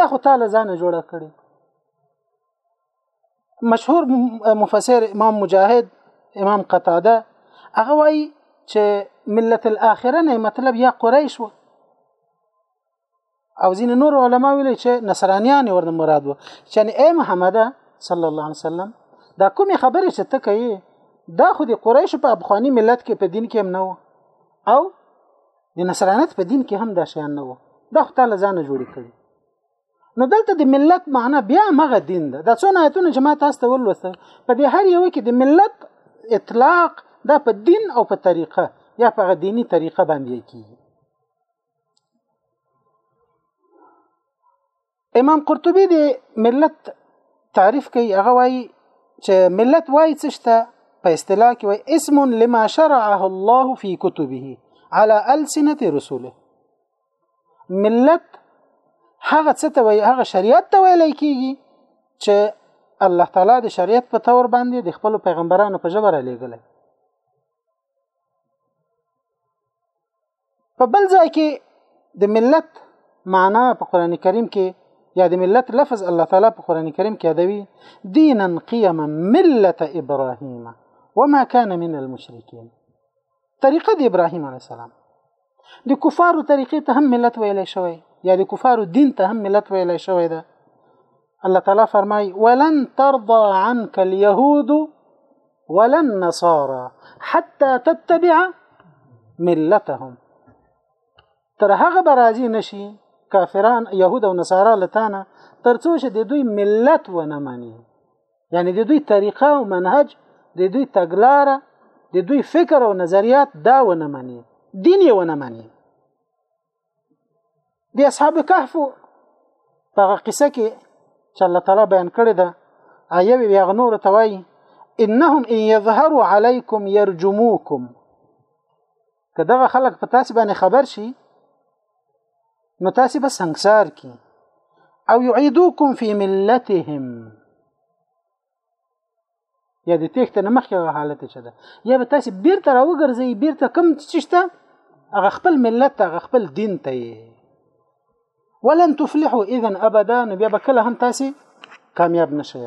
دا خو تعالی ځان جوړه کړی مشهور مفسر امام مجاهد امام قتاده هغه وایي چې ملت الاخره نه مطلب یا قریش و او ځین نور علما ویل چې نصرانیان ورته مراد و چې یعنی اے محمد صلی الله علیه وسلم دا کومه خبره چې ته کوي دا خو د قریش په افغاني ملت کې په دین کې هم نه او د نصرانیت په دین کې هم دا شیان نه وو دا خو تعالی ځان جوړی کړی نو دلته د ملت معنا بیا مغه دین ده د څو آیتونه چې ما تاسو ته ولوسته په دې هر یو کې د ملت اطلاق دا په دین او په طریقه یا په دینی طریقه باندې کیږي امام قرطبي د ملت تعریف کوي هغه وایي چې ملت وایي څه شته په اصطلاح کې وایي اسم لما شرعه الله في كتبه على السنه رسوله ملت هغه څه ته وایي هغه شریعت ته ویل کیږي چې الله تعالی د شریعت په تور باندې د خپل پیغمبرانو په جبر لېګل په بل ځای کې د ملت معنا په قران کریم کې یا د ملت لفظ الله تعالی په قران کریم کې یادوي دینا قیما ملت ابراهیم وما كان من المشرکین طریقه د ابراهیم علی السلام د کفارو طریقې ته هم ملت ویلی شوی یا د کفارو دین ته هم ملت ویلی شوی ده الله تعالی فرمای ولن ترضى عنك اليهود ولا النصارى حتى تتبع ملتهم تر هغه برازي نشي کافران يهود او نصارا لتانه ترڅو چې د دوی ملت ونه مني یعنی د دوی طریقه او منهج د دوی تګلاره د دوی فکر او نظریات دا ونه مني دین یې ونه مني د اصحاب کهف په هغه قصه کې چې الله تعالی بیان کړې ده ایوي بیا نور ته وایي انهم ان يظهروا عليكم يرجموكم که دغه خلک په تاسو باندې خبر شي نو تاسو به سنگسار کی او يعيدوكم في ملتهم یا د تېښتې نه مخکې هغه حالت چې ده یا به تاسو بیرته راوګرځي بیرته کم چې شته هغه خپل ملت ته هغه خپل دین ته ولن تفلحوا اذا ابدا نو بیا به کله هم تاسو کامیاب نشئ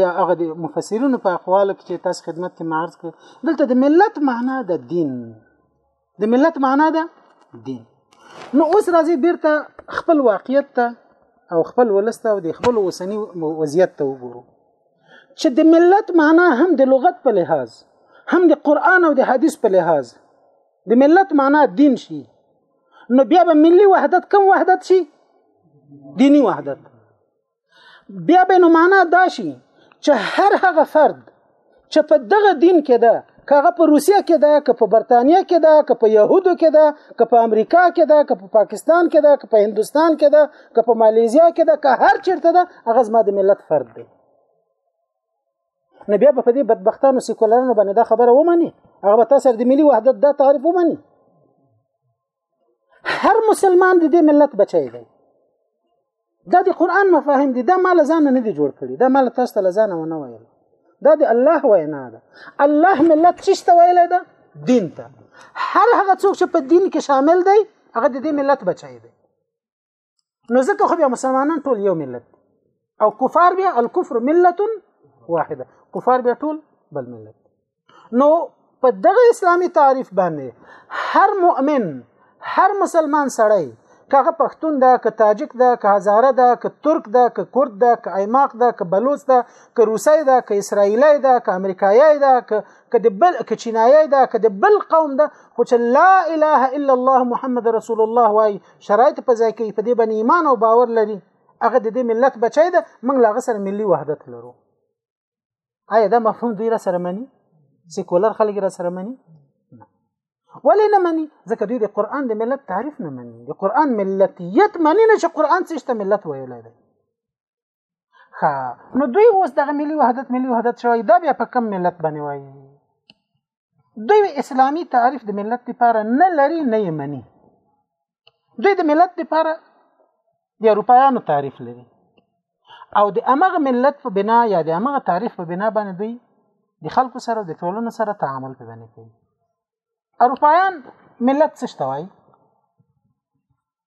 یا هغه د مفسرینو په اقوالو کې چې تاسو خدمت کې معرض کړ دلته د ملت معنا د دین د ملت معنا ده دین نو اوس راځي بیرته خپل واقعیت ته او خپل ولسته او د خپل وسنی وضعیت ته وګورو چې د ملت معنا هم د لغت په لحاظ هم د قران او د حدیث په لحاظ د ملت معنا دین شي نو بیا به ملي وحدت کم وحدت شي دینی وحدت بیا به نو معنا دا شي چې هر هغه فرد چې په دغه دین کې ده کاغه په روسیا کې ده که په برتانیا کې ده که په يهودو کې ده که په امریکا کې ده که په پاکستان کې ده که په هندستان کې ده که په مالیزیا کې ده که هر چیرته ده هغه زما د ملت فرد دی نو بیا په دې بدبختانو سیکولرانو باندې دا خبره ومني هغه به تاسو د ملي وحدت دا تعریف ومني هر مسلمان د دې ملت بچی دی دا د قران مفاهیم دي دا مال ځان نه دي جوړ کړي دا مال تاسو ته ځان ونه ویل دا د الله وینا ده الله ملت څه ته ویل ده دین ته هر هغه څوک چې په دین کې شامل دی هغه د دې ملت بچی دی نو ځکه خو بیا مسلمانان ټول یو ملت او کفار بیا الکفر ملت واحده کفار بیا ټول بل ملت نو په دغه اسلامی تعریف باندې هر مؤمن هر مسلمان سړی کغه پښتون ده ک تاجک ده ک هزاره ده ک ترک ده ک کرد ده ک ایماق ده ک بلوچ ده ک روسي ده ک اسرایلی ده ک امریکایي ده ک ک د بل ک چینایي ده ک د بل قوم ده خو چې لا اله الا الله محمد رسول الله وای شرایط په ځای کې په دې باندې ایمان او باور لري هغه د دې ملت بچی ده موږ لا غسر ملي وحدت لرو آیا دا مفهوم دوی را سره مني سیکولر خلک را سره مني ولې نه مني ځکه دوی د قران د ملت تعریف نه مني د قران ملتیت مني نه چې قران څه ملت ویلای دی ښه نو دوی اوس دغه ملي وحدت ملي وحدت شوی دا بیا په کم ملت باندې وایي دوی اسلامی تعریف د ملت لپاره نه لري نه یې مني دوی د ملت لپاره د اروپایانو تعریف لري او د امغه ملت په بنا یا د امغه تعریف په بنا باندې دوی د خلکو سره د ټولنو سره تعامل په باندې کوي اروپایان ملت څه شته وایي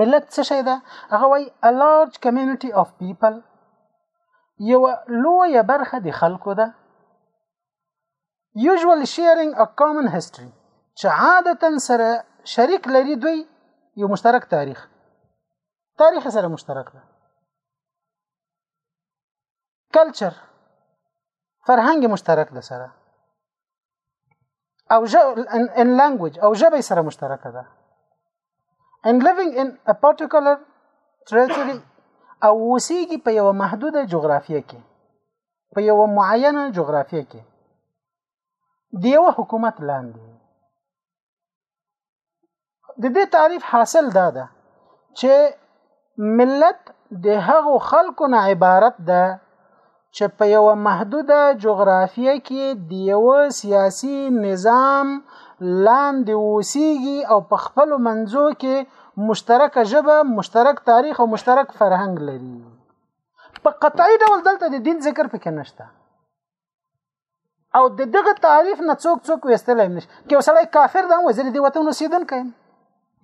ملت څه شي ده هغه وای a large community of people یو لویه برخه د خلکو ده usual sharing a common history چې عادتا سره شریک لري دوی یو مشترک تاریخ تاریخ سره مشترک ده کلچر فرهنګ مشترک ده سره او ان لانګویج او ژبه سره مشترکه ده and living in a particular territory او اوسېږي په یو محدوده جغرافیه کې په یو معینه جغرافیه کې د یو حکومت لاندې د دې تعریف حاصل دا ده چې ملت د هغو خلکو نه عبارت ده چې په یو محدوده جغرافیه کې د یو سیاسي نظام لاندې اوسېږي او په خپل منځو کې مشترک ژبه مشترک تاریخ او مشترک فرهنګ لري په قطعي ډول دلته د دین ذکر پکې نشته او د دغه تعریف نه څوک څوک وستلای نشي کې وسړی کافر ده وزیر دی وطن اوسیدونکی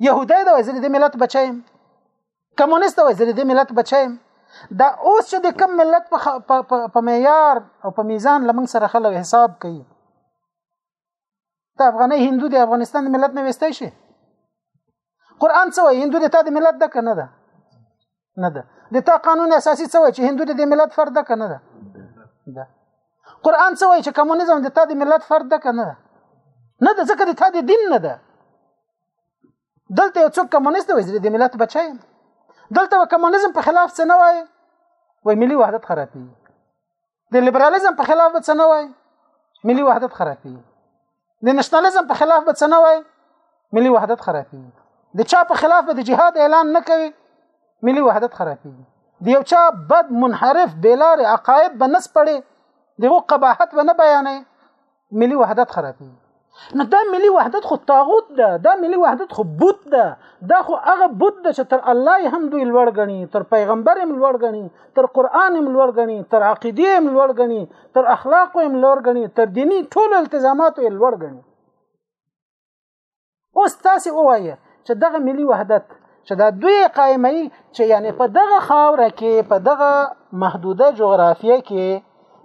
يهودي ده وزیر دی ملت بچایم کمونیست ده وزیر دی ملت بچایم دا اوس چې د کم ملت په معیار او په میزان لمن سره خلک حساب کوي ته افغاني هندو دی افغانستان د ملت نه وستای شي قران څه وایي هندو دی ته د ملت ده کنه ده نه ده د تا قانون اساسي څه وایي چې هندو دی د ملت فرد ده کنه ده ده قران څه وایي چې کمونیزم د تا د ملت فرد ده کنه ده نه ده ځکه د تا د دین نه ده دلته یو څوک کمونیست وایي د ملت بچی دلته کمونیزم په خلاف څه نه وایي وای ملي وحدت خرابي د لیبرالیزم په خلاف به څه نه وای ملي وحدت خرابي د نشنالیزم په خلاف به څه نه وای ملي وحدت خرابي د چا په خلاف به د جهاد اعلان نه کوي ملي وحدت خرابي د یو چا بد منحرف بیلار عقاید به نس پړي دغه قباحت به نه بیانې ملي وحدت خرابي نو دا ملي وحدت خو طاغوت ده دا ملي وحدت خو بوت ده دا خو هغه بوت ده چې تر الله هم دوی لوړ غني تر پیغمبر هم لوړ غني تر قران هم لوړ غني تر عقیده هم لوړ غني تر اخلاق هم لوړ غني تر دینی ټول التزامات هم لوړ غني اوس تاسو وایي چې دغه ملي وحدت چې دا دوی قائمي چې یعنی په دغه خاور کې په دغه محدوده جغرافیه کې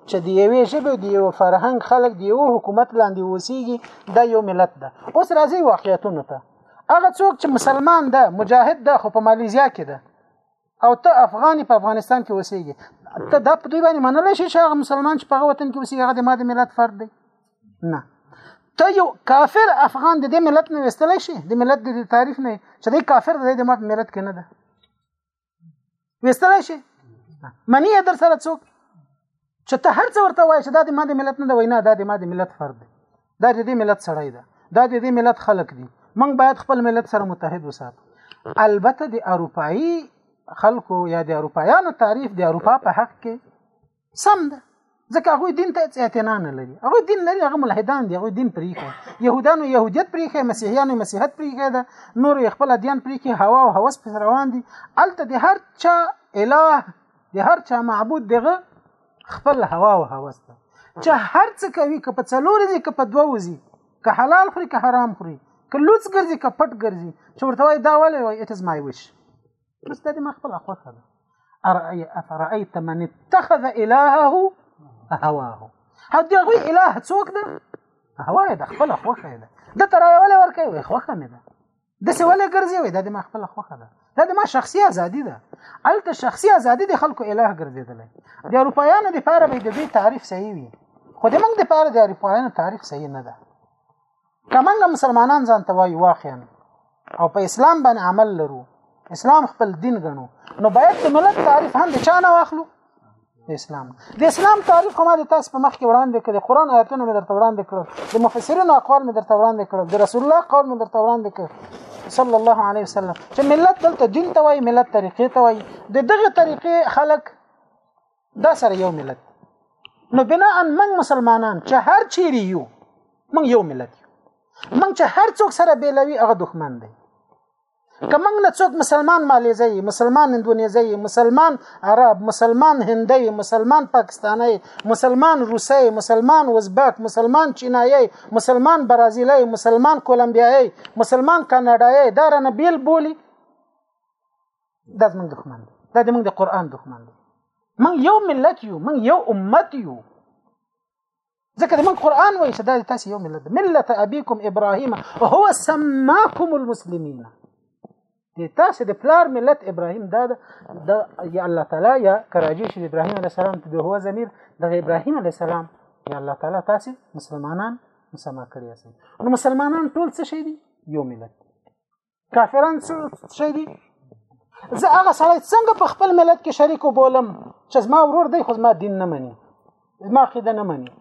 چې د یوې ژبې د یو فرهنګ خلک د یو حکومت لاندې اوسېږي دا یو ملت ده اوس راځي واقعیتونو ته هغه څوک چې مسلمان ده مجاهد ده خو په مالیزیا کې ده او ته افغان په افغانستان کې وسیږي ته دا په دوی باندې منل شي چې هغه مسلمان چې په هغه وطن کې وسیږي هغه د ماده ملت فرد دی نه ته یو کافر افغان د دې ملت نه وستل شي د ملت د تعریف نه چې د کافر د دې مات ملت کې نه ده وستل شي منی در سره څوک چې ته هر څه ورته وایې چې دا د ما د ملت نه د وینا دا د ما د ملت فرد دی دا د دې ملت سړی ده دا د دې ملت خلک دي موږ باید خپل ملت سره متحد وساتو البته د اروپאי خلکو یا د اروپایانو تعریف د اروپا په حق کې سم ده ځکه هغه دین ته اعتنا نه لري هغه دین لري هغه ملحدان دي هغه دین پریخه يهودانو يهودیت پریخه مسیحیانو مسیحیت پریخه ده نور خپل دین پریخه هوا او هوس پر روان دي الته د هر چا الہ د هر چا معبود دغه خپل هوا او هوس ده چې هر څه کوي که په څلور دي که په دوه وزي که حلال خوري که حرام خوري که لوڅ ګرځي که پټ ګرځي چې ورته وایي دا ولې وایي اټ از مای وش بس دا د ما خپله خوښه ده ارأي افرأيت من اتخذ الهه هواه هو د هغوی اله څوک ده هوا یې ده خپله خوښه یې ده ده ته راولی ورکوي خوښه مې ده د څه ولې ګرځي وي دا د ما خپل خوخه ده دا د ما شخصي ازادي ده الته شخصي ازادي د خلکو اله ګرځیدل د اروپایانو د پاره به د دې تعریف صحیح وي خو د موږ د پاره د اروپایانو تعریف صحیح نه ده کمنګ مسلمانان ځان ته وایي واقعا او په اسلام باندې عمل لرو اسلام خپل دین ګڼو نو باید د ملت تعریف هم د چا نه واخلو د اسلام د اسلام تاریخ ما د تاسو په مخ کې وړاندې کړ قرآن آیاتونه مې درته وړاندې کړل د مفسرینو اقوال مې درته وړاندې کړل د رسول الله قول مې درته وړاندې کړ صلی الله علیه وسلم چې ملت دلته دین ته وایي ملت طریقې ته وایي د دغه طریقې خلک دا سره یو ملت نو بنا ان من مسلمانان چې هر چیرې یو من یو ملت یو من چې هر څوک سره بیلوي هغه دښمن دی که موږ نه څوک مسلمان مالیزی مسلمان اندونیزی مسلمان عرب مسلمان هندی مسلمان پاکستانی مسلمان روسی مسلمان ازبک مسلمان چینایی مسلمان برازیلی مسلمان کولمبیایی مسلمان کاناډایی دا رانه بیل بولی دا زموږ دښمن دی دا د موږ د قرآن دښمن دی موږ یو ملت یو موږ یو امت یو ځکه د من قران وایي چې دا تاسو یو ملت ملت ابيكم ابراهيم وهو سماكم المسلمين د تاسو د پلار ملت ابراهيم دا د یا الله تعالی یا کراجي شي ابراهيم عليه السلام ته هو ضمیر د ابراهيم عليه السلام یا الله تعالی تاسو مسلمانان مسما کړی یاست نو مسلمانان ټول څه شي دي یو ملت کافران څه دي زه هغه سړی څنګه په خپل ملت کې شریک وبولم چې زما ورور دی خو زما دین نه مني زما عقیده نه مني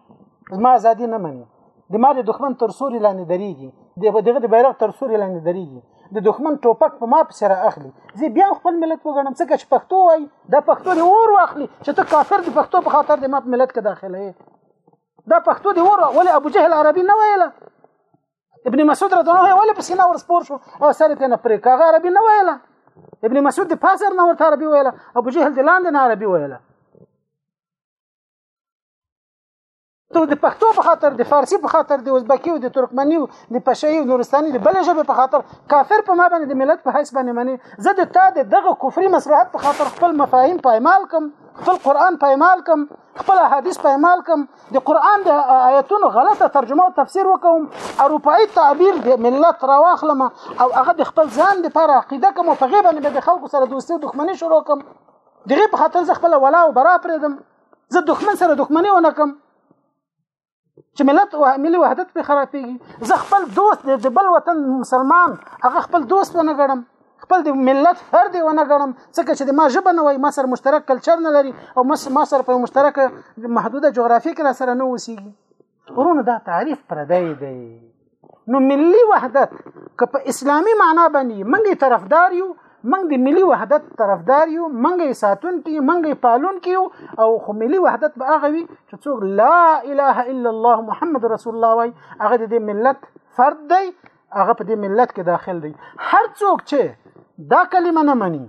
زما ازادي نه مني د ما د دښمن تر سوري لاندې درېږي د دغه د بیرغ تر سوري لاندې درېږي د دښمن ټوپک په ما پسې را اخلي زه بیا خپل ملت وګڼم څه چې پښتو وای دا پښتو دی اور واخلي چې ته کافر دی پښتو په خاطر د ما ملت کې داخله یې دا پښتو دی اور ولې ابو جهل عربي نه ویله ابن مسعود رضی الله عنه ولې په سینه ورسپور شو او سره ته نه پرې کاغه عربي نه ویله ابن مسعود د پاسر نه ورته عربي ویله ابو جهل د لاندې نه عربي ویله ته د پښتو په خاطر د فارسی په خاطر د ازبکی او د ترکمنی او د پشای او نورستاني د بل ژبه په خاطر کافر په ما باندې د ملت په حساب باندې منی زه د تا د دغه کفري مصلحت په خاطر خپل مفاهیم پایمال کوم خپل قران پایمال کوم خپل حدیث پایمال کوم د قران د آیتونو غلطه ترجمه او تفسیر وکوم اروپאי تعبیر د ملت راواخلم او هغه د خپل ځان لپاره عقیده کوم په غیبه نه به خلکو سره دوستي او دښمنی شروع کوم د غیب خاطر زه خپل ولا او برا پرېدم زه دښمن سره دښمنی ونه کوم چې ملت او ملي وحدت په خرابېږي زه خپل دوست د بل وطن مسلمان هغه خپل دوست ونه ګڼم خپل د ملت فرد ونه ګڼم ځکه چې د ما ژبه نه وای ما سره مشترک کلچر نه لري او ما سره په مشترک محدوده جغرافي کې را سره نه وسیږي ورونه دا تعریف پردی دی نو ملي وحدت که په اسلامي معنا باندې منګي طرفدار یو منګ د ملي وحدت طرفدار یو منګ یې ساتون کې منګ یې پالون کې او خو ملي وحدت به هغه وي چې څوک لا اله الا الله محمد رسول الله وای هغه د ملت فرد دی هغه په دې ملت کې داخل دی هر څوک چې دا کلمه نه مني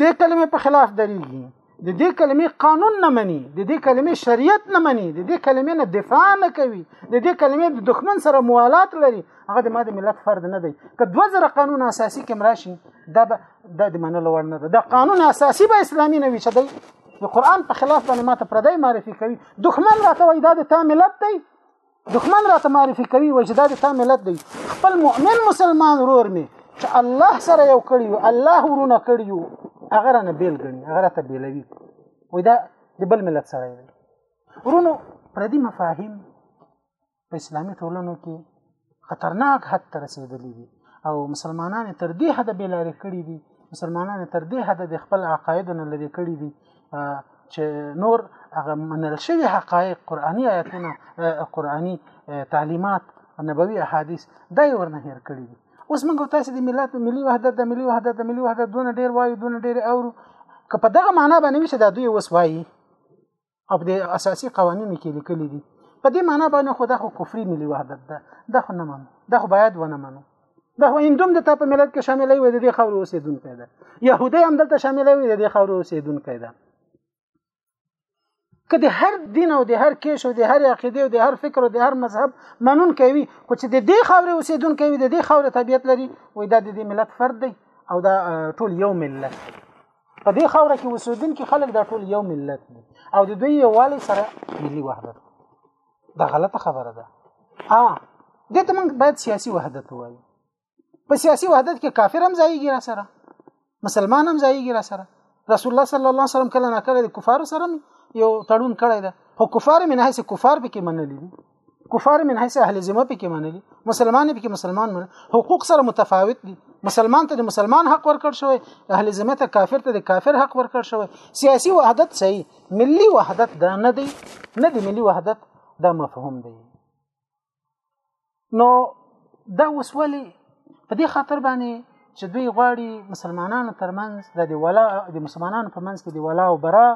دې کلمې په خلاف درېږي د دې کلمې قانون نه مني د دې کلمې شریعت نه مني د دې کلمې نه دفاع نه کوي د دې کلمې د دښمن سره موالات لري هغه د ماده ملت فرد نه دی که 2000 قانون اساسي کې مراشي دا به د منلو وړ نه ده د قانون اساسي به اسلامي نه وي چې دی د قران په خلاف باندې ماته پردی معرفي کوي دښمن راته وایي دا د تا ملت دی دښمن راته معرفي کوي وای چې دا د تا ملت دی خپل مؤمن مسلمان ورور می چې الله سره یو کړی الله ورونه کړی هغه رانه بیل ګڼي هغه راته بیلوي وای دا د بل ملت سره دی ورونو پردي مفاهیم په اسلامي ټولنو کې خطرناک حد ته رسیدلی دي او مسلمانان تر دې حد بې لارې کړي دي مسلمانان تر دې حد د خپل عقایدو نه لرې کړي دي چې نور هغه منل شوی حقایق قرآنی آیتونه قرآنی تعلیمات نبوي احادیث دا یې ورنه هیر کړی دي اوس موږ تاسو د ملت ملي وحدت د ملي وحدت د ملي وحدت دونه ډیر وایو دونه ډیر اورو که په دغه معنا باندې وي چې دا دوی اوس وایي او د اساسي قوانینو کې لیکلي دي په دې معنا باندې خو دا خو کفري ملي وحدت ده دا خو نه منو دا خو باید ونه منو دا خو هندوم د تا په ملت کې شامل وي د دې خاورې اوسېدونکی ده يهودي هم دلته شامل وي د دې خاورې اوسېدونکی ده که د هر دین او د هر کیش او د هر عقیده او د هر فکر او د هر مذهب منون کوي خو چې د دې خاورې اوسېدونکی وي د دې خاورې طبیعت لري وای دا د دې ملت فرد دی او دا ټول یو ملت په دې خاوره کې اوسېدونکي خلک دا ټول یو ملت دي او د دوی یووالي سره ملي وحدت دا غلطه خبره ده ا دې ته موږ باید سیاسي وحدت وایو په سیاسي وحدت کې کافر هم ځایږي را سره مسلمان هم ځایږي را سره رسول الله صلی الله علیه وسلم کله نه کله د کفارو سره یو تړون کړی ده خو کفار من هیڅ کفار به کې منلي دي کفار من حيث اهل ذمه پکې منلي مسلمان پکې مسلمان منل حقوق سره متفاوت دي مسلمان ته د مسلمان حق ورکړ شوی اهل ذمه ته کافر ته د کافر حق ورکړ شوی سیاسي وحدت صحیح ملي وحدت دا نه دی نه دی ملي وحدت دا مفهوم دی نو دا اوس ولې په دې خاطر باندې چې دوی غواړي مسلمانانو ترمنځ د دی ولا د مسلمانانو په منځ کې دی ولا او برا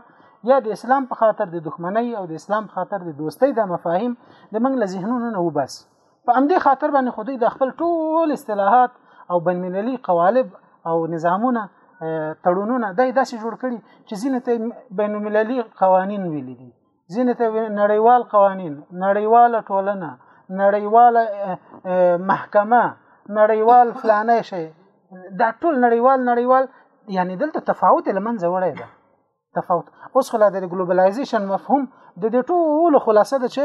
یا د اسلام په خاطر د دښمنۍ او د اسلام په خاطر د دوستۍ د مفاهیم د منګ له ذهنونو نه وباسي په همدې خاطر باندې خو دوی د خپل ټول اصطلاحات او بین المللي قوالب او نظامونه تړونونه دای داسې جوړ کړي چې ځینې ته بین المللي قوانین ویل دي ځینې ته نړیوال قوانین نړیواله ټولنه نړیواله محکمه نړیوال فلانه شي دا ټول نړیوال نړیوال یعنی دلته تفاوت لمنځه وړی ده تفاوت اوس خلا د ګلوبلایزیشن مفهوم د دې ټولو خلاصه ده چې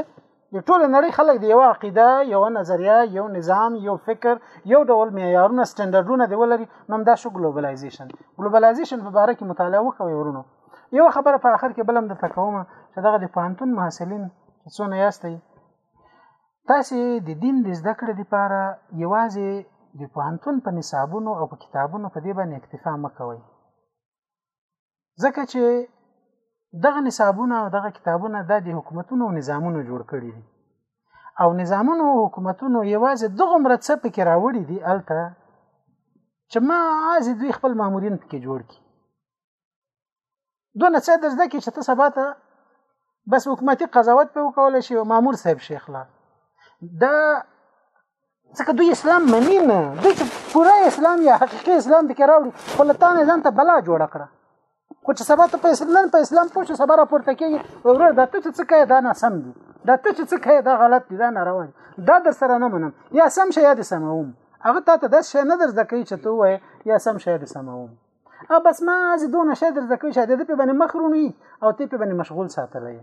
د ټول نړۍ خلک د یو عقیده یو نظریه یو نظام یو فکر یو ډول معیارونه سټانډرډونه دی ولري نو دا شو ګلوبلایزیشن ګلوبلایزیشن په اړه کې مطالعه وکوي ورونو یو خبره په اخر کې بلم د تکوم چې دغه د پانتون محصلین څونه یاستئ تاسو د دین د زده کړې لپاره یوازې د پوهنتون په نصابونو او په کتابونو په دې باندې اکتفا مکوئ ځکه چې دغه نصابونه او دغه کتابونه د دې حکومتونو او نظامونو جوړ کړي دي او نظامونو او حکومتونو یوازې دغه مرد څه پکې راوړي دي الته چې ما از دوی خپل مامورین پکې جوړ کړي دونه څه درځه کې چې ته سبا ته بس حکومتي قضاوت په وکول شي او مامور صاحب شیخ لا دا ځکه دوی اسلام مني نه دوی چې پوره اسلام یا حقیقي اسلام پکې راوړي خو له تا نه ځان ته بلا جوړه کړه خو چې سبا ته په اسلام په اسلام پوه شو سبا راپورته کېږي ورور دا ته چې څه کوې دا ناسم دي دا ته چې څه کوې دا غلط دي دا ناروا دي دا در سره نه منم یا سم شي یا دې سموم هغه تا ته داسې شی نه در زده کوي چې ته ووایې یا سم شی دې سموم او بس ما زه دونه شی در زده کوي چې د دې په باندې مخ رونی او ته په باندې مشغول ساتلی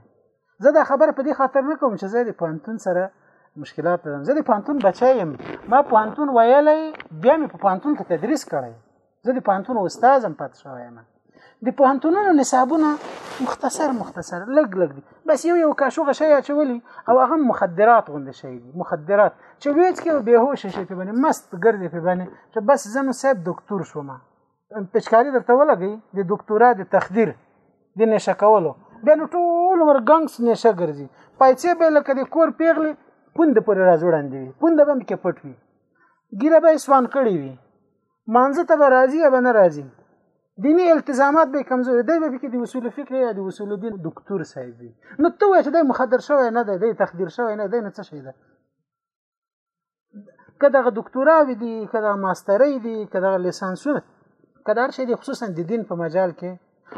زه دا خبره په دې خاطر نه کوم چې زه د پوهنتون سره مشکلات لرم زه د پوهنتون بچی یم ما پوهنتون ویلی بیا مې په پوهنتون کې تدریس کړی زه د پوهنتون استاد هم پاتې شوی یم د پوهنتونونو نصابونه مختصر مختصر لګ لګ دي بس یو یو کاشوغه شی اچولي او هغه مخدرات غونډه شي دي مخدرات چې ویچ کې به هوش شي په باندې مست ګرځي په باندې چې بس زنه صاحب دکتور شوم پچکاری درته ولګي د دکتورا د تخدیر د نشه کولو بیا نو ټول عمر ګنګس نشه ګرځي پایڅې به لکه د کور پیغلې پوند پر راز وړاندې وي پوند باندې کې پټ وي ګیره به سوان کړی وي مانزه ته به راځي یا به نه راځي دینی التزامات به کمزوري دی به کې د اصول فقه یا د اصول دین دکتور صاحب وي نو ته وایې چې د مخدر شوی نه دی د تخدیر شوی نه دی نو څه شي ده که دغه دکتورا وي دي که دغه ماسترۍ دي که دغه لیسانسونه که دا هر شی دي خصوصا د دین په مجال کې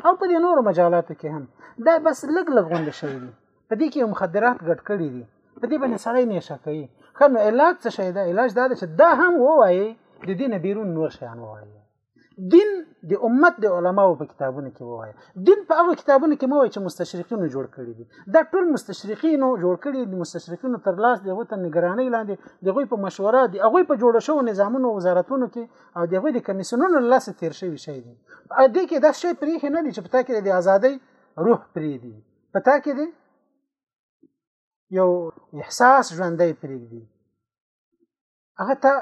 او په دې نورو مجالاتو کې هم دا بس لږ لږ غونډه شوي دي په دې کې مخدرات ګډ کړي دي په دې باندې سړی نشه کوي ښه نو علاج څه شی ده علاج دا ده چې دا هم ووایي د دې نه بیرون نور شیان ووایي دین د امت د علماو په کتابونو کې ووایي دین په هغه کتابونو کې مو وایي چې مستشرقینو جوړ کړی دي دا ټول مستشرقینو جوړ کړی دي مستشرقینو تر لاس دی وته نگرانی لاندې د غوی په مشوره دی هغه په جوړ شو نظامونو وزارتونو کې او د غوی د کمیسیونونو لاس تیر شوی شي دي ا دې کې دا شی پرې نه دي چې پتا کې د ازادۍ روح پرې دي پتا کې دي یو احساس ژوندۍ پرې دي هغه ته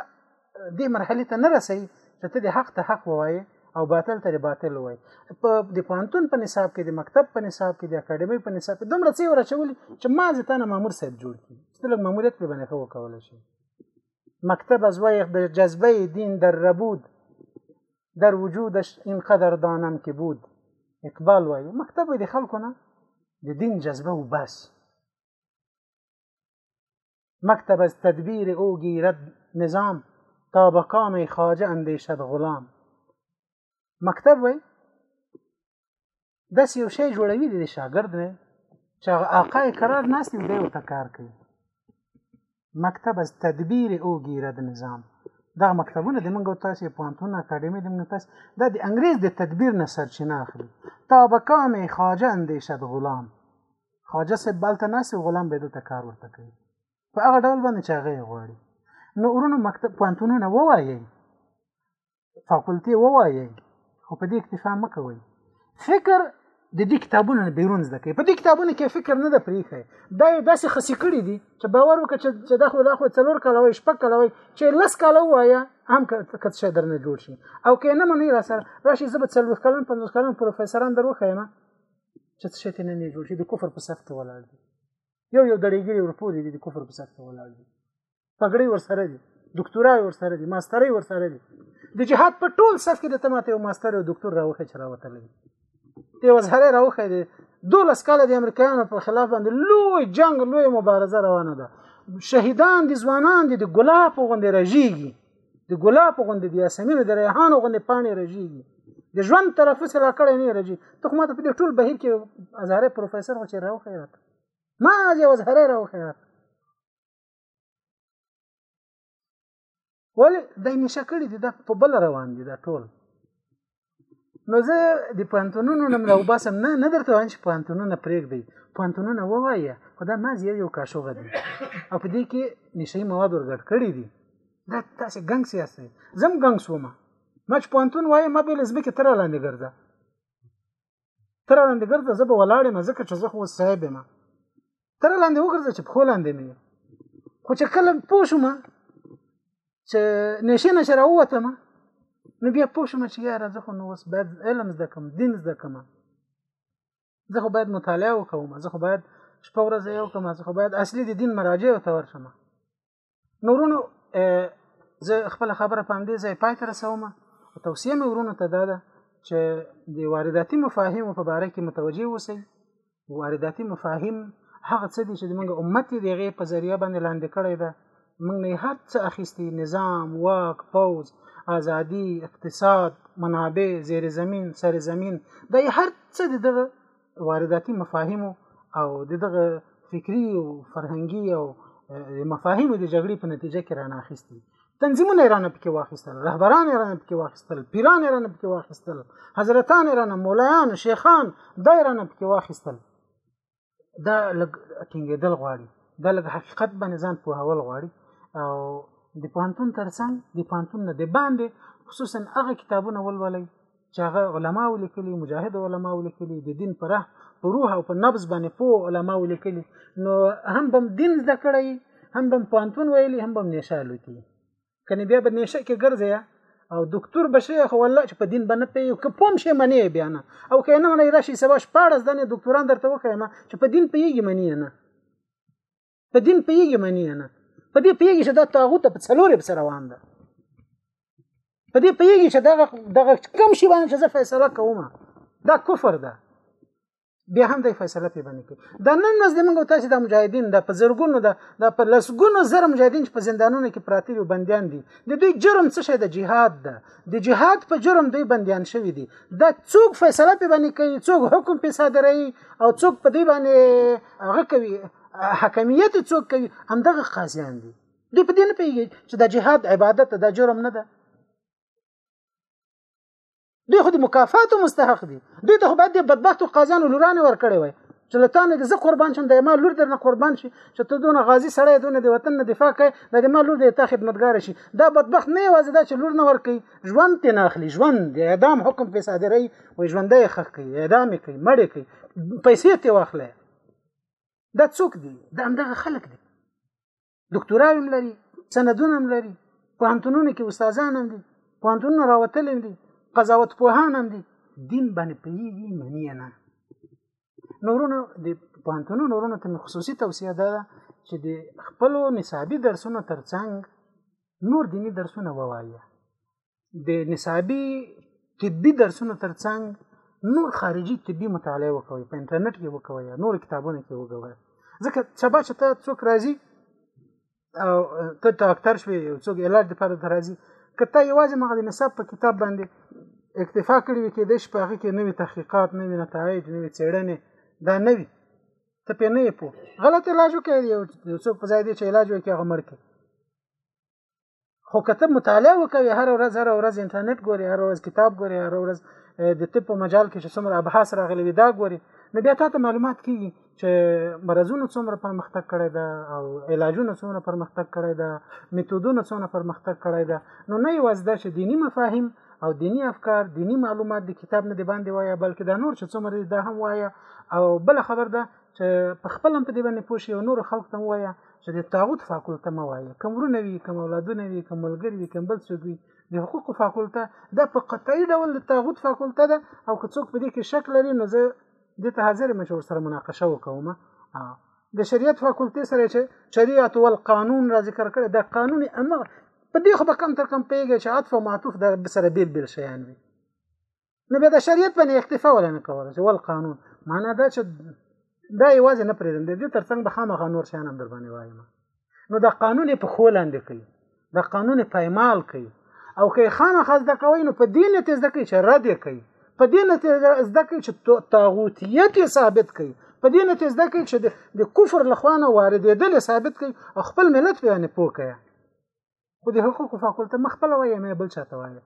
دې مرحله ته نه رسي چې ته د حق ته حق ووایې او باطل ته باطل وای په د پانتون په نصاب کې د مکتب په نصاب کې د اکیډمي په نصاب کې دومره څه ورچول چې ما ځته نه مامور صاحب جوړ کی ستل ماموریت په باندې خو کول شي مکتب از وای د جذبه دین در ربود در وجودش اینقدر دانم که بود اقبال وای مکتب د خلکو نه د دین جذبه و بس مکتب از تدبیر او گیرد نظام تا به کام خواجه اندیشد غلام مکتب وای داسې یو شی جوړوي د شاګرد نه چې هغه آقا یې قرار ناست دی دی ورته کار کوي مکتب از تدبیر او ګیرد نظام دا مکتبونه د منګو تاسو پوهنتون اکاډمي د منګو تاسو دا د انګريز د تدبیر نه سرچینه اخلي تا به کام خواجه اندیشد غلام خواجه صاحب بالته ناس غلام به دته کار ورته کوي په هغه ډول باندې چې هغه غواړي نو ورونو مکتب پانتونونه ووایي فاکولټي ووایي خو په دې اکتفا مکوئ فکر د دې کتابونو نه بیرون زده کوي په دې کتابونو کې فکر نه ده پریخي دا داسې خسي کړی دي چې باور وکړي چې دا خو دا خو څلور کاله وي شپږ کاله وي چې لس کاله وایا هم کڅ شه درنه جوړ شي او کې نه مني را سره راشي زبر څلور کلن پنځوس کلن پروفیسوران دروخه ما چې څه شی ته نن جوړ شي د کفر په صف کې ولاړ دي یو یو دړېګړي ورپورې دي د کفر په صف کې ولاړ دي پګړې ورسره دي دکتورا ورسره دي ماسترې ورسره دي د جهاد په ټول صف کې د تماته یو ماستر او دکتور راوخه چې راوتلې دی وزهره راوخه دی دولس کاله د امریکایانو په خلاف باندې لوی جنگ لوی مبارزه روانه ده شهیدان دي ځوانان دي د ګلاب غوندې راځيږي د ګلاب غوندې د یاسمین د ریحان غوندې پانی رژیږي د ژوند طرف سره کړی نه رژي ته خو ماته په دې ټول بهیر کې ازهره پروفیسور خو چې راو خیرات ما از یو ازهره راو خیرات ولی د نشه کړی دي دا په بل روان دي دا ټول نو زه د پانتونونو نم له وباسم نه نه درته وایم چې پانتونونه پرېږدي پانتونونه ووایه خو دا مازې یو کاشوغه دی او په دې کې نشهیي مواد ورګډ کړي دي دا تاسې ګنګ سیاست دی زه هم ګنګ سوم ما چې پانتون وایه ما به یې له ځمکې تر لاندې ګرځه ته را لاندې ګرځه زه به ولاړ یم ځکه چې زه خو صاحب یم ته را لاندې وګرځه چې پښو لاندې مې خو چې کله پوه شوم چې نشې نه چې راووتم نو بیا پوه شوم چې یاره زه خو نو اوس باید علم زده کړم دین زده کړم زه خو باید مطالعه وکوم زه خو باید شپه ورځ یو کوم زه خو باید اصلي د دین مراجع ته ورشم نورونو زه خپل خبره په همدې ځای پای ته رسوم توصیه مې ورونو ته دا ده چې د وارداتي مفاهیمو په باره کې متوجه اوسئ وارداتي مفاهیم هغه څه دي چې د موږ امت یې د هغې په ذریعه باندې لاندې کړی ده موږ نه هر څه اخیستي نظام واک پوځ ازادي اقتصاد منابع زیر زمین سر زمین دا هر څه د دغه وارداتي مفاهیم او دغه فکری او فرهنګي او مفاهیم د جګړې په نتیجه کې رانه اخیستي تنظیمونه ایران پکې واخیستل رهبران ایران پکې واخیستل پیران ایران پکې واخیستل حضرتان ایران مولایان شیخان دا ایران پکې واخیستل دا لګ ټینګېدل غواړي دا لګ حقیقت باندې ځان پوهول غواړي او د پانتون ترڅنګ د پانتون نه د باندې خصوصا هغه کتابونه ولولئ چې هغه علماو لیکلي مجاهد علماو لیکلي د دین پر په روح او په نبض باندې پو علماو لیکلي نو هم بم دین زده کړی هم بم پانتون ویلي هم بم نشه لوتی کنه بیا به نشه کې ګرځي او دکتور بشي خو والله چې په دین باندې پیو که پوم شي منی بیا نه او که نه منی راشي سبا شپارس دنه دکتوران درته وکایم چې په دین پیږي منی نه په دین پیږي منی نه په دې پیږي چې دا طاغوت په څلورې په روان ده په دې پیږي چې دغه دغه کم شی باندې چې فیصله کوم دا کفر ده بیا هم د فیصله په باندې کې د نن ورځ د موږ تاسو د مجاهدین د په زرګونو د د په لسګونو زر مجاهدین چې په زندانونو کې پراته دي بندیان دي د دوی جرم څه شي د جهاد ده د جهاد په جرم دوی بندیان شوی دي دا څوک فیصله په باندې کوي څوک حکم په صادري او څوک په دی باندې هغه کوي حکمیت څوک کوي همدغه قاضیان دي دوی په دې نه پیږي چې د جهاد عبادت د جرم نه ده دوی خو د مکافاتو مستحق دي دوی ته خو باید د بدبختو قاضیانو لورانه ورکړي وای چې لتانه د زه قربان شم د ما لور درنه قربان شي چې ته دونه غازی سړی دونه د وطن نه دفاع کوي د ما لور د تا خدمتګار شي دا بدبخت نه یوازې دا چې لور نه ورکي ژوند ته نه اخلي ژوند د اعدام حکم په صادري وای ژوندې خخ کوي اعدام کوي مړې کوي پیسې ته واخلې دا څوک دي دا همدغه خلک دي ډاکټرای هم لري سندونه هم لري پوهنتونونو کې استادان هم دي پوهنتونونه راوتل هم دي قضاوت پوهان هم دي دین باندې پیږي منی نه نورونه د پوهنتونو نورونه ته خصوصي توصیه ده چې د خپلو نصابي درسونو ترڅنګ نور دینی درسونه ووایه د نصابي طبي درسونو ترڅنګ نور خارجي طبي مطالعه وکوي په انټرنیټ کې وکوي یا نور کتابونه کې وګوي ځکه سبا چې ته څوک راځي او ته ډاکټر شوې یو څوک علاج لپاره راځي که ته یوازې مغه د نصاب په کتاب باندې اکتفا کړی وي کې د شپه هغه کې نوې تحقیقات نوې نتایج نوې څېړنې دا نه وي ته پې نه یې پوه غلط علاج وکړي یو څوک په ځای دی چې علاج وکړي هغه مړ کړي خو کته مطالعه وکوي هر ورځ هر ورځ انټرنیټ ګوري هر ورځ کتاب ګوري هر ورځ د طب په مجال کې چې څومره ابحاث راغلي وي دا ګوري نو بیا تاسو معلومات کیږي چې مرزونه څومره پرمختګ کړی دا او علاجونه څومره پرمختګ کړی دا میتودونه څومره پرمختګ کړی دا نو نه یوازې دا چې دینی مفاهیم او دینی افکار دینی معلومات د کتاب نه دی باندې وایا بلکې دا نور چې څومره دا هم وایا او بل خبر ده چې په خپل هم په دې باندې پوښي او نور خلک ته وایا چې د طاغوت فاکولته مه وایې کوم ورونه وي کوم اولادونه وي کوم ملګري وي کوم بل څوک وي د حقوقو فاکولته دا په قطعي ډول د طاغوت فاکولته ده او که څوک په دې کې شک لري نو زه دې ته حاضر یم چې ورسره مناقشه وکوم د شریعت فاکولته سره چې شریعت او قانون را ذکر کړي دا قانون امر په دې خو به کم تر کم پیږي چې عطف او معطوف د سره بیل بیل شیان وي نو بیا د شریعت باندې اکتفا ولا نه کوله چې ول قانون معنا دا چې دا یوازې نه پرېږدم د دې ترڅنګ به خامخا نور شیان هم در باندې وایم نو د قانون په خو لاندې کوي د قانون پایمال کوي او که خامخا زده کوي نو په دې نتیجه زده کوي چې رد یې کوي په دې نتیجه زده کوي چې طاغوتیت یې ثابت کوي په دې نتیجه زده کوي چې د کفر لخوانه واردېدل ثابت کوي او خپل ملت په باندې پوه کوي خو د حقوقو فاکولته مخ خپل وایي مې بل چاته وایي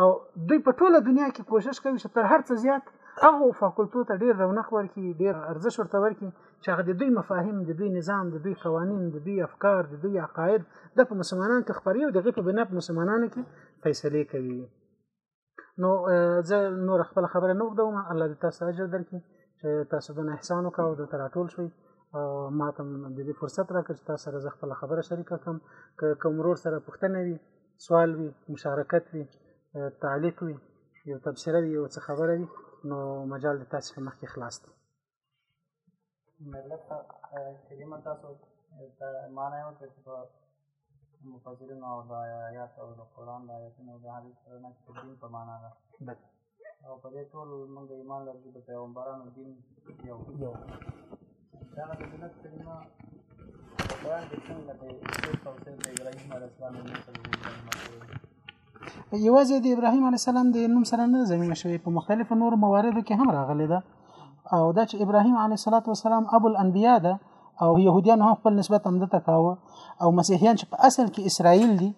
او دوی په ټوله دنیا کې کوشش کوي چې تر هر څه زیات هغه فاکولتو ته ډیر رونق ورکړي ډیر ارزښت ورته ورکړي چې هغه د دوی مفاهیم د دوی نظام د دوی قوانین د دوی افکار د دوی عقاید د په مسلمانانو کې خبري او دغه په بنا په مسلمانانو کې فیصله کوي نو زه نور خپل خبره نه وګدوم الله دې تاسو اجر درکړي چې تاسو دونه احسان وکړ او دلته راټول شئ او ما ته د دې فرصت راکړ چې تاسو سره زه خپل خبره شریکه کړم که کوم ورور سره پوښتنه وي سوال وي مشارکت وي تعلیق وي یو تبصره وي یو څه خبره وي نو مجال د تاسو په مخ کې خلاص دی مطلب کلمه تاسو ته معنی وکړه چې په مفسرینو او د آیات او د قرآن د آیاتونو او د حدیث سره نه چې دین په معنا ده بس او په دې ټول موږ ایمان لرو چې د پیغمبرانو دین یو یو دا د جنت کلمه په قرآن کې څنګه د شرک او سر د ابراهیم علیه السلام او موسی علیه السلام یوازې د ابراهیم علی السلام د نوم سره نه زمینه شوی په مختلفو نور مواردو کې هم راغلی ده او دا چې ابراهیم علی السلام ابو الانبیا ده او يهوديان هم خپل نسبت هم دته کاوه او مسیحیان چې په اصل کې اسرائیل دي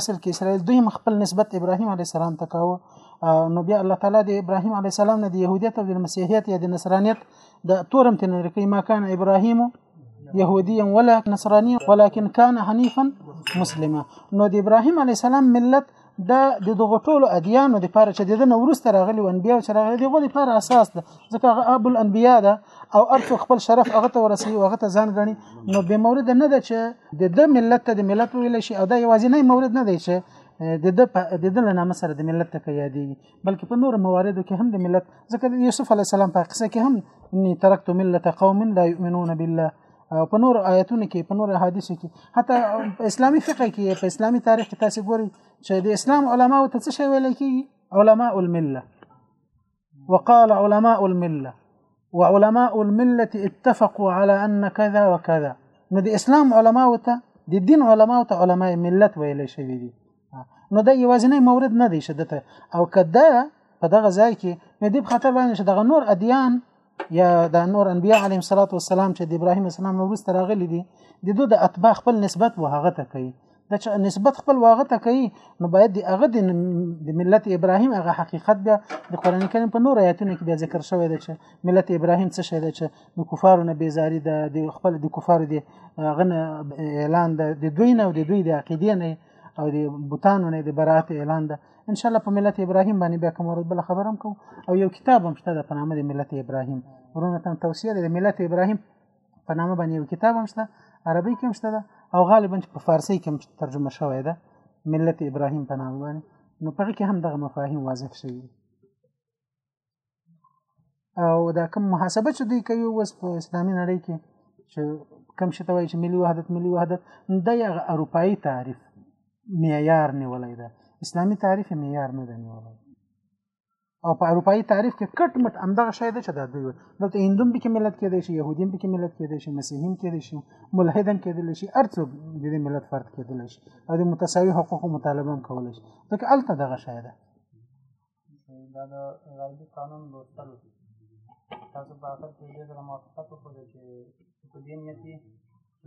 اصل کې اسرائیل دوی هم خپل نسبت ابراهیم علی السلام ته کاوه نو بیا الله تعالی د ابراهیم علی السلام نه د يهودیت او د مسیحیت یا د نصرانیت دا تورم تنركي ما كان إبراهيم يهوديا ولا نصرانيا ولكن كان حنيفا مسلما نو د ابراهيم عليه السلام ملت دا د دغه ټولو ادیانو د پاره چې د نو ورسته راغلي او انبیا چې راغلي دغه د پاره اساس ده ځکه هغه ابو الانبیا ده او ارڅو خپل شرف هغه ته ورسي او هغه ته ځان غني نو به مورد نه ده چې د د ملت ته د ملت ویل شي او دا یوازې نه مورد نه دی چې د د د نامه سره د ملت ته یادېږي بلکې په نور مواردو کې هم د ملت ځکه یوسف علی السلام په قصه کې هم اني ترکت ملت قوم لا يؤمنون بالله په نور آیتونو کې په نور احادیثو کې حتی اسلامي فقه کې په اسلامي تاریخ کې تاسو ګورئ چې د اسلام علما او ته څه شی ویل کېږي علماء المله وقال علماء المله وعلماء المله اتفقوا على ان كذا وكذا نو د اسلام علما او ته د دین علما او ته علماء ملت ویل شوی دي نو دا یوازینی مورد نه دی چې دته او کدا په دغه ځای کې مې دې خاطر باندې چې دغه نور ادیان یا د نور انبیاء علیهم صلوات و سلام چې د ابراهیم اسلام نو وروسته راغلي دي د دوی د اتباع خپل نسبت و هغه ته کوي دا چې نسبت خپل واغه ته کوي نو باید د هغه د ملت ابراهیم هغه حقیقت بیا د قران کریم په نور آیاتونو کې بیا ذکر شوی دی چې ملت ابراهیم څه شی دی چې د کفارو نه بیزاری د خپل د کفارو د غنه اعلان د دوی نه او د دوی د عقیدې نه او د بوتانو نه د برات اعلان ده ان شاء الله په ملت ابراهیم باندې بیا کوم ورځ بل خبرم کوم او یو کتاب هم شته د په نامه د ملت ابراهیم ورونه تم توصیه ده د ملت ابراهیم په نامه باندې یو کتاب هم شته عربي کې هم شته ده او غالبا په فارسی کې هم ترجمه شوی ده ملت ابراهیم په نامه باندې نو په کې هم دغه مفاهیم واضح شوي او دا کوم محاسبه چې دوی کوي اوس په اسلامي نړۍ کې چې کم شته وایي چې ملي وحدت ملي وحدت د یو اروپאי تعریف معیار نیولای ده اسلامي تعریف معیار نه دی نیولای او په اروپאי تعریف کې کټ مټ همدغه شی ده چې دا دوی دلته هندوم به کې ملت کېدای شي يهودیم به کې ملت کېدای شي مسیحیم کېدای شي ملحدم کېدای شي ارڅو د دې ملت فرد کېدای شي او د متساوي حقوقو مطالبه هم کولای شي ځکه الته دغه شی ده دا د غربي قانون لوستل تاسو په اخر کې دې سره موافقت وکړئ چې په دې نیت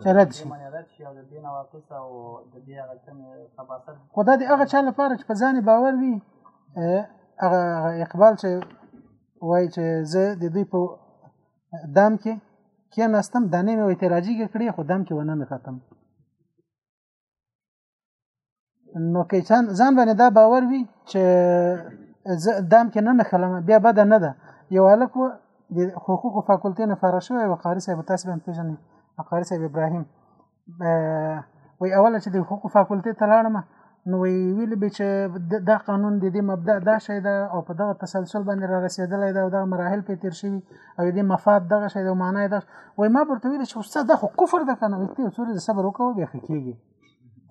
چې رد شي باندې رد شي او د دې نواقص او د دې هغه کم خباثت خو دا د هغه چا لپاره چې په ځان باور وي هغه اقبال چې وایي چې زه د دوی په دام کې کېناستم دانې مې وایي ته راجیګه کړې خو دام کې ونه مې ختم نو که ځان ځان باندې دا باور وي چې دام کې نه نخلم بیا بد نه ده یو هلک د حقوقو فاکولټې نه فارغ شوی و قاری صاحب تاسو به پیژنئ قاری صاحب ابراهیم وی اوله چې د حقوقو فاکولټې ته لاړم نو ویل به چې دا قانون د دې مبدا دا شی ده او په دغه تسلسل باندې را رسیدلې ده او دغه مراحل په تیر شوی او دې مفاد دغه شی ده معنی ده وای ما پرته ویل چې استاد دا خو کفر ده کنه وکړي څوري صبر وکړو بیا خکېږي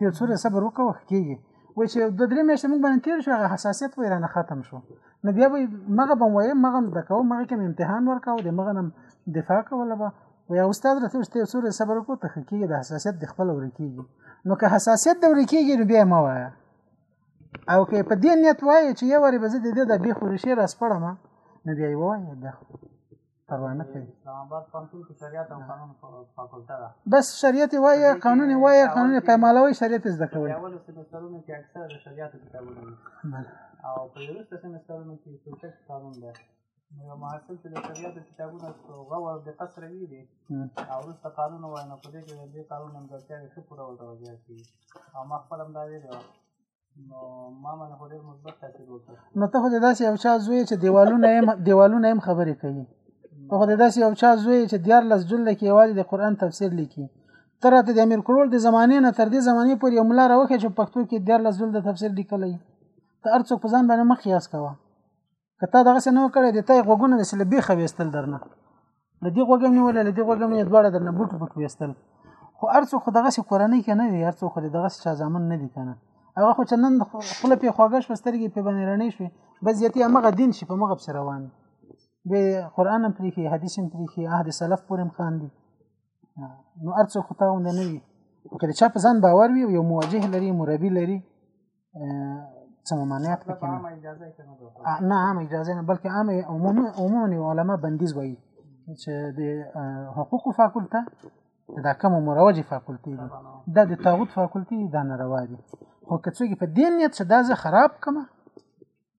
یو څوره صبر وکړه وخت کېږي وای چې د درې میاشتې موږ باندې تیر شو هغه حساسیت وای رانه ختم شو نو بیا به مغه به وای مغه د کو مغه کوم امتحان ورکاو د مغه نم دفاع کوله به وای استاد راته چې یو څوره صبر وکړه ته کېږي د حساسیت د خپل ور کېږي نو که حساسیت د ور کېږي نو بیا ما وای او که په دې نیت وای چې یو ور به زه د دې د بیخ ورشي راس پړم نو بیا وای دا پروا نه کوي بس شریعت وایي قانون وایي قانون پیمالوي شریعت زده کوي اول سمسترونو کې اکثره د شریعت کتابونه او په وروسته سمسترونو کې سوچک قانون ده نو یو محصل چې د شریعت کتابونه غور د قصر وی دي او وروسته قانون وایي نو په دې کې د قانون هم ځکه ښه پوره ورته وځي او ما خپل هم دا ویلي نو ته خو د داسې یو چا زوی چې دیوالونه یې دیوالونه یې خبرې کوي ته خو د داسې یو چا زوی چې دیار لس جلد کې یوازې د قران تفسیر لیکي تر ته د امیر کړول د زمانې نه تر دې زمانې پورې یو ملا راوخه چې پښتو کې دیار لس جلد تفسیر لیکلی ته ارڅو په ځان باندې مخ یاس کوه که تا دغه څه نه وکړې د تای غوګونه د سله بیخه وېستل درنه د دې غوګم نیول د دې غوګم نه دواړه درنه بوټ بوټ وېستل خو ارڅو خو دغه څه کورنۍ کې نه دی ارڅو خو دغه څه ځامن نه دی کنه هغه خو چنن خپل په خواږه شو سترګې په باندې رڼې شوې بس یتي هغه دین شي په مغه بس روان به قران هم پریخي حدیث هم پریخي عهد سلف پورم خان دي نو ارڅو خو تاوند نه وي کله چې په ځان باور وي یو مواجه لري مربي لري څه ممانعت پکې نه نه عام اجازه نه بلکې عام عموما عموما علما بندیز وایي چې د حقوقو فاکولته دا کوم مروج فاکولتي دي دا د طاغوت فاکولتي دا ناروا دي خو که څوک په دې نیت چې دا زه خراب کما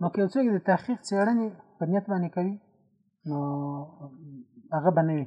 نو که یو څوک د تحقیق څېړنې په نیت باندې کوي نو هغه به نه وي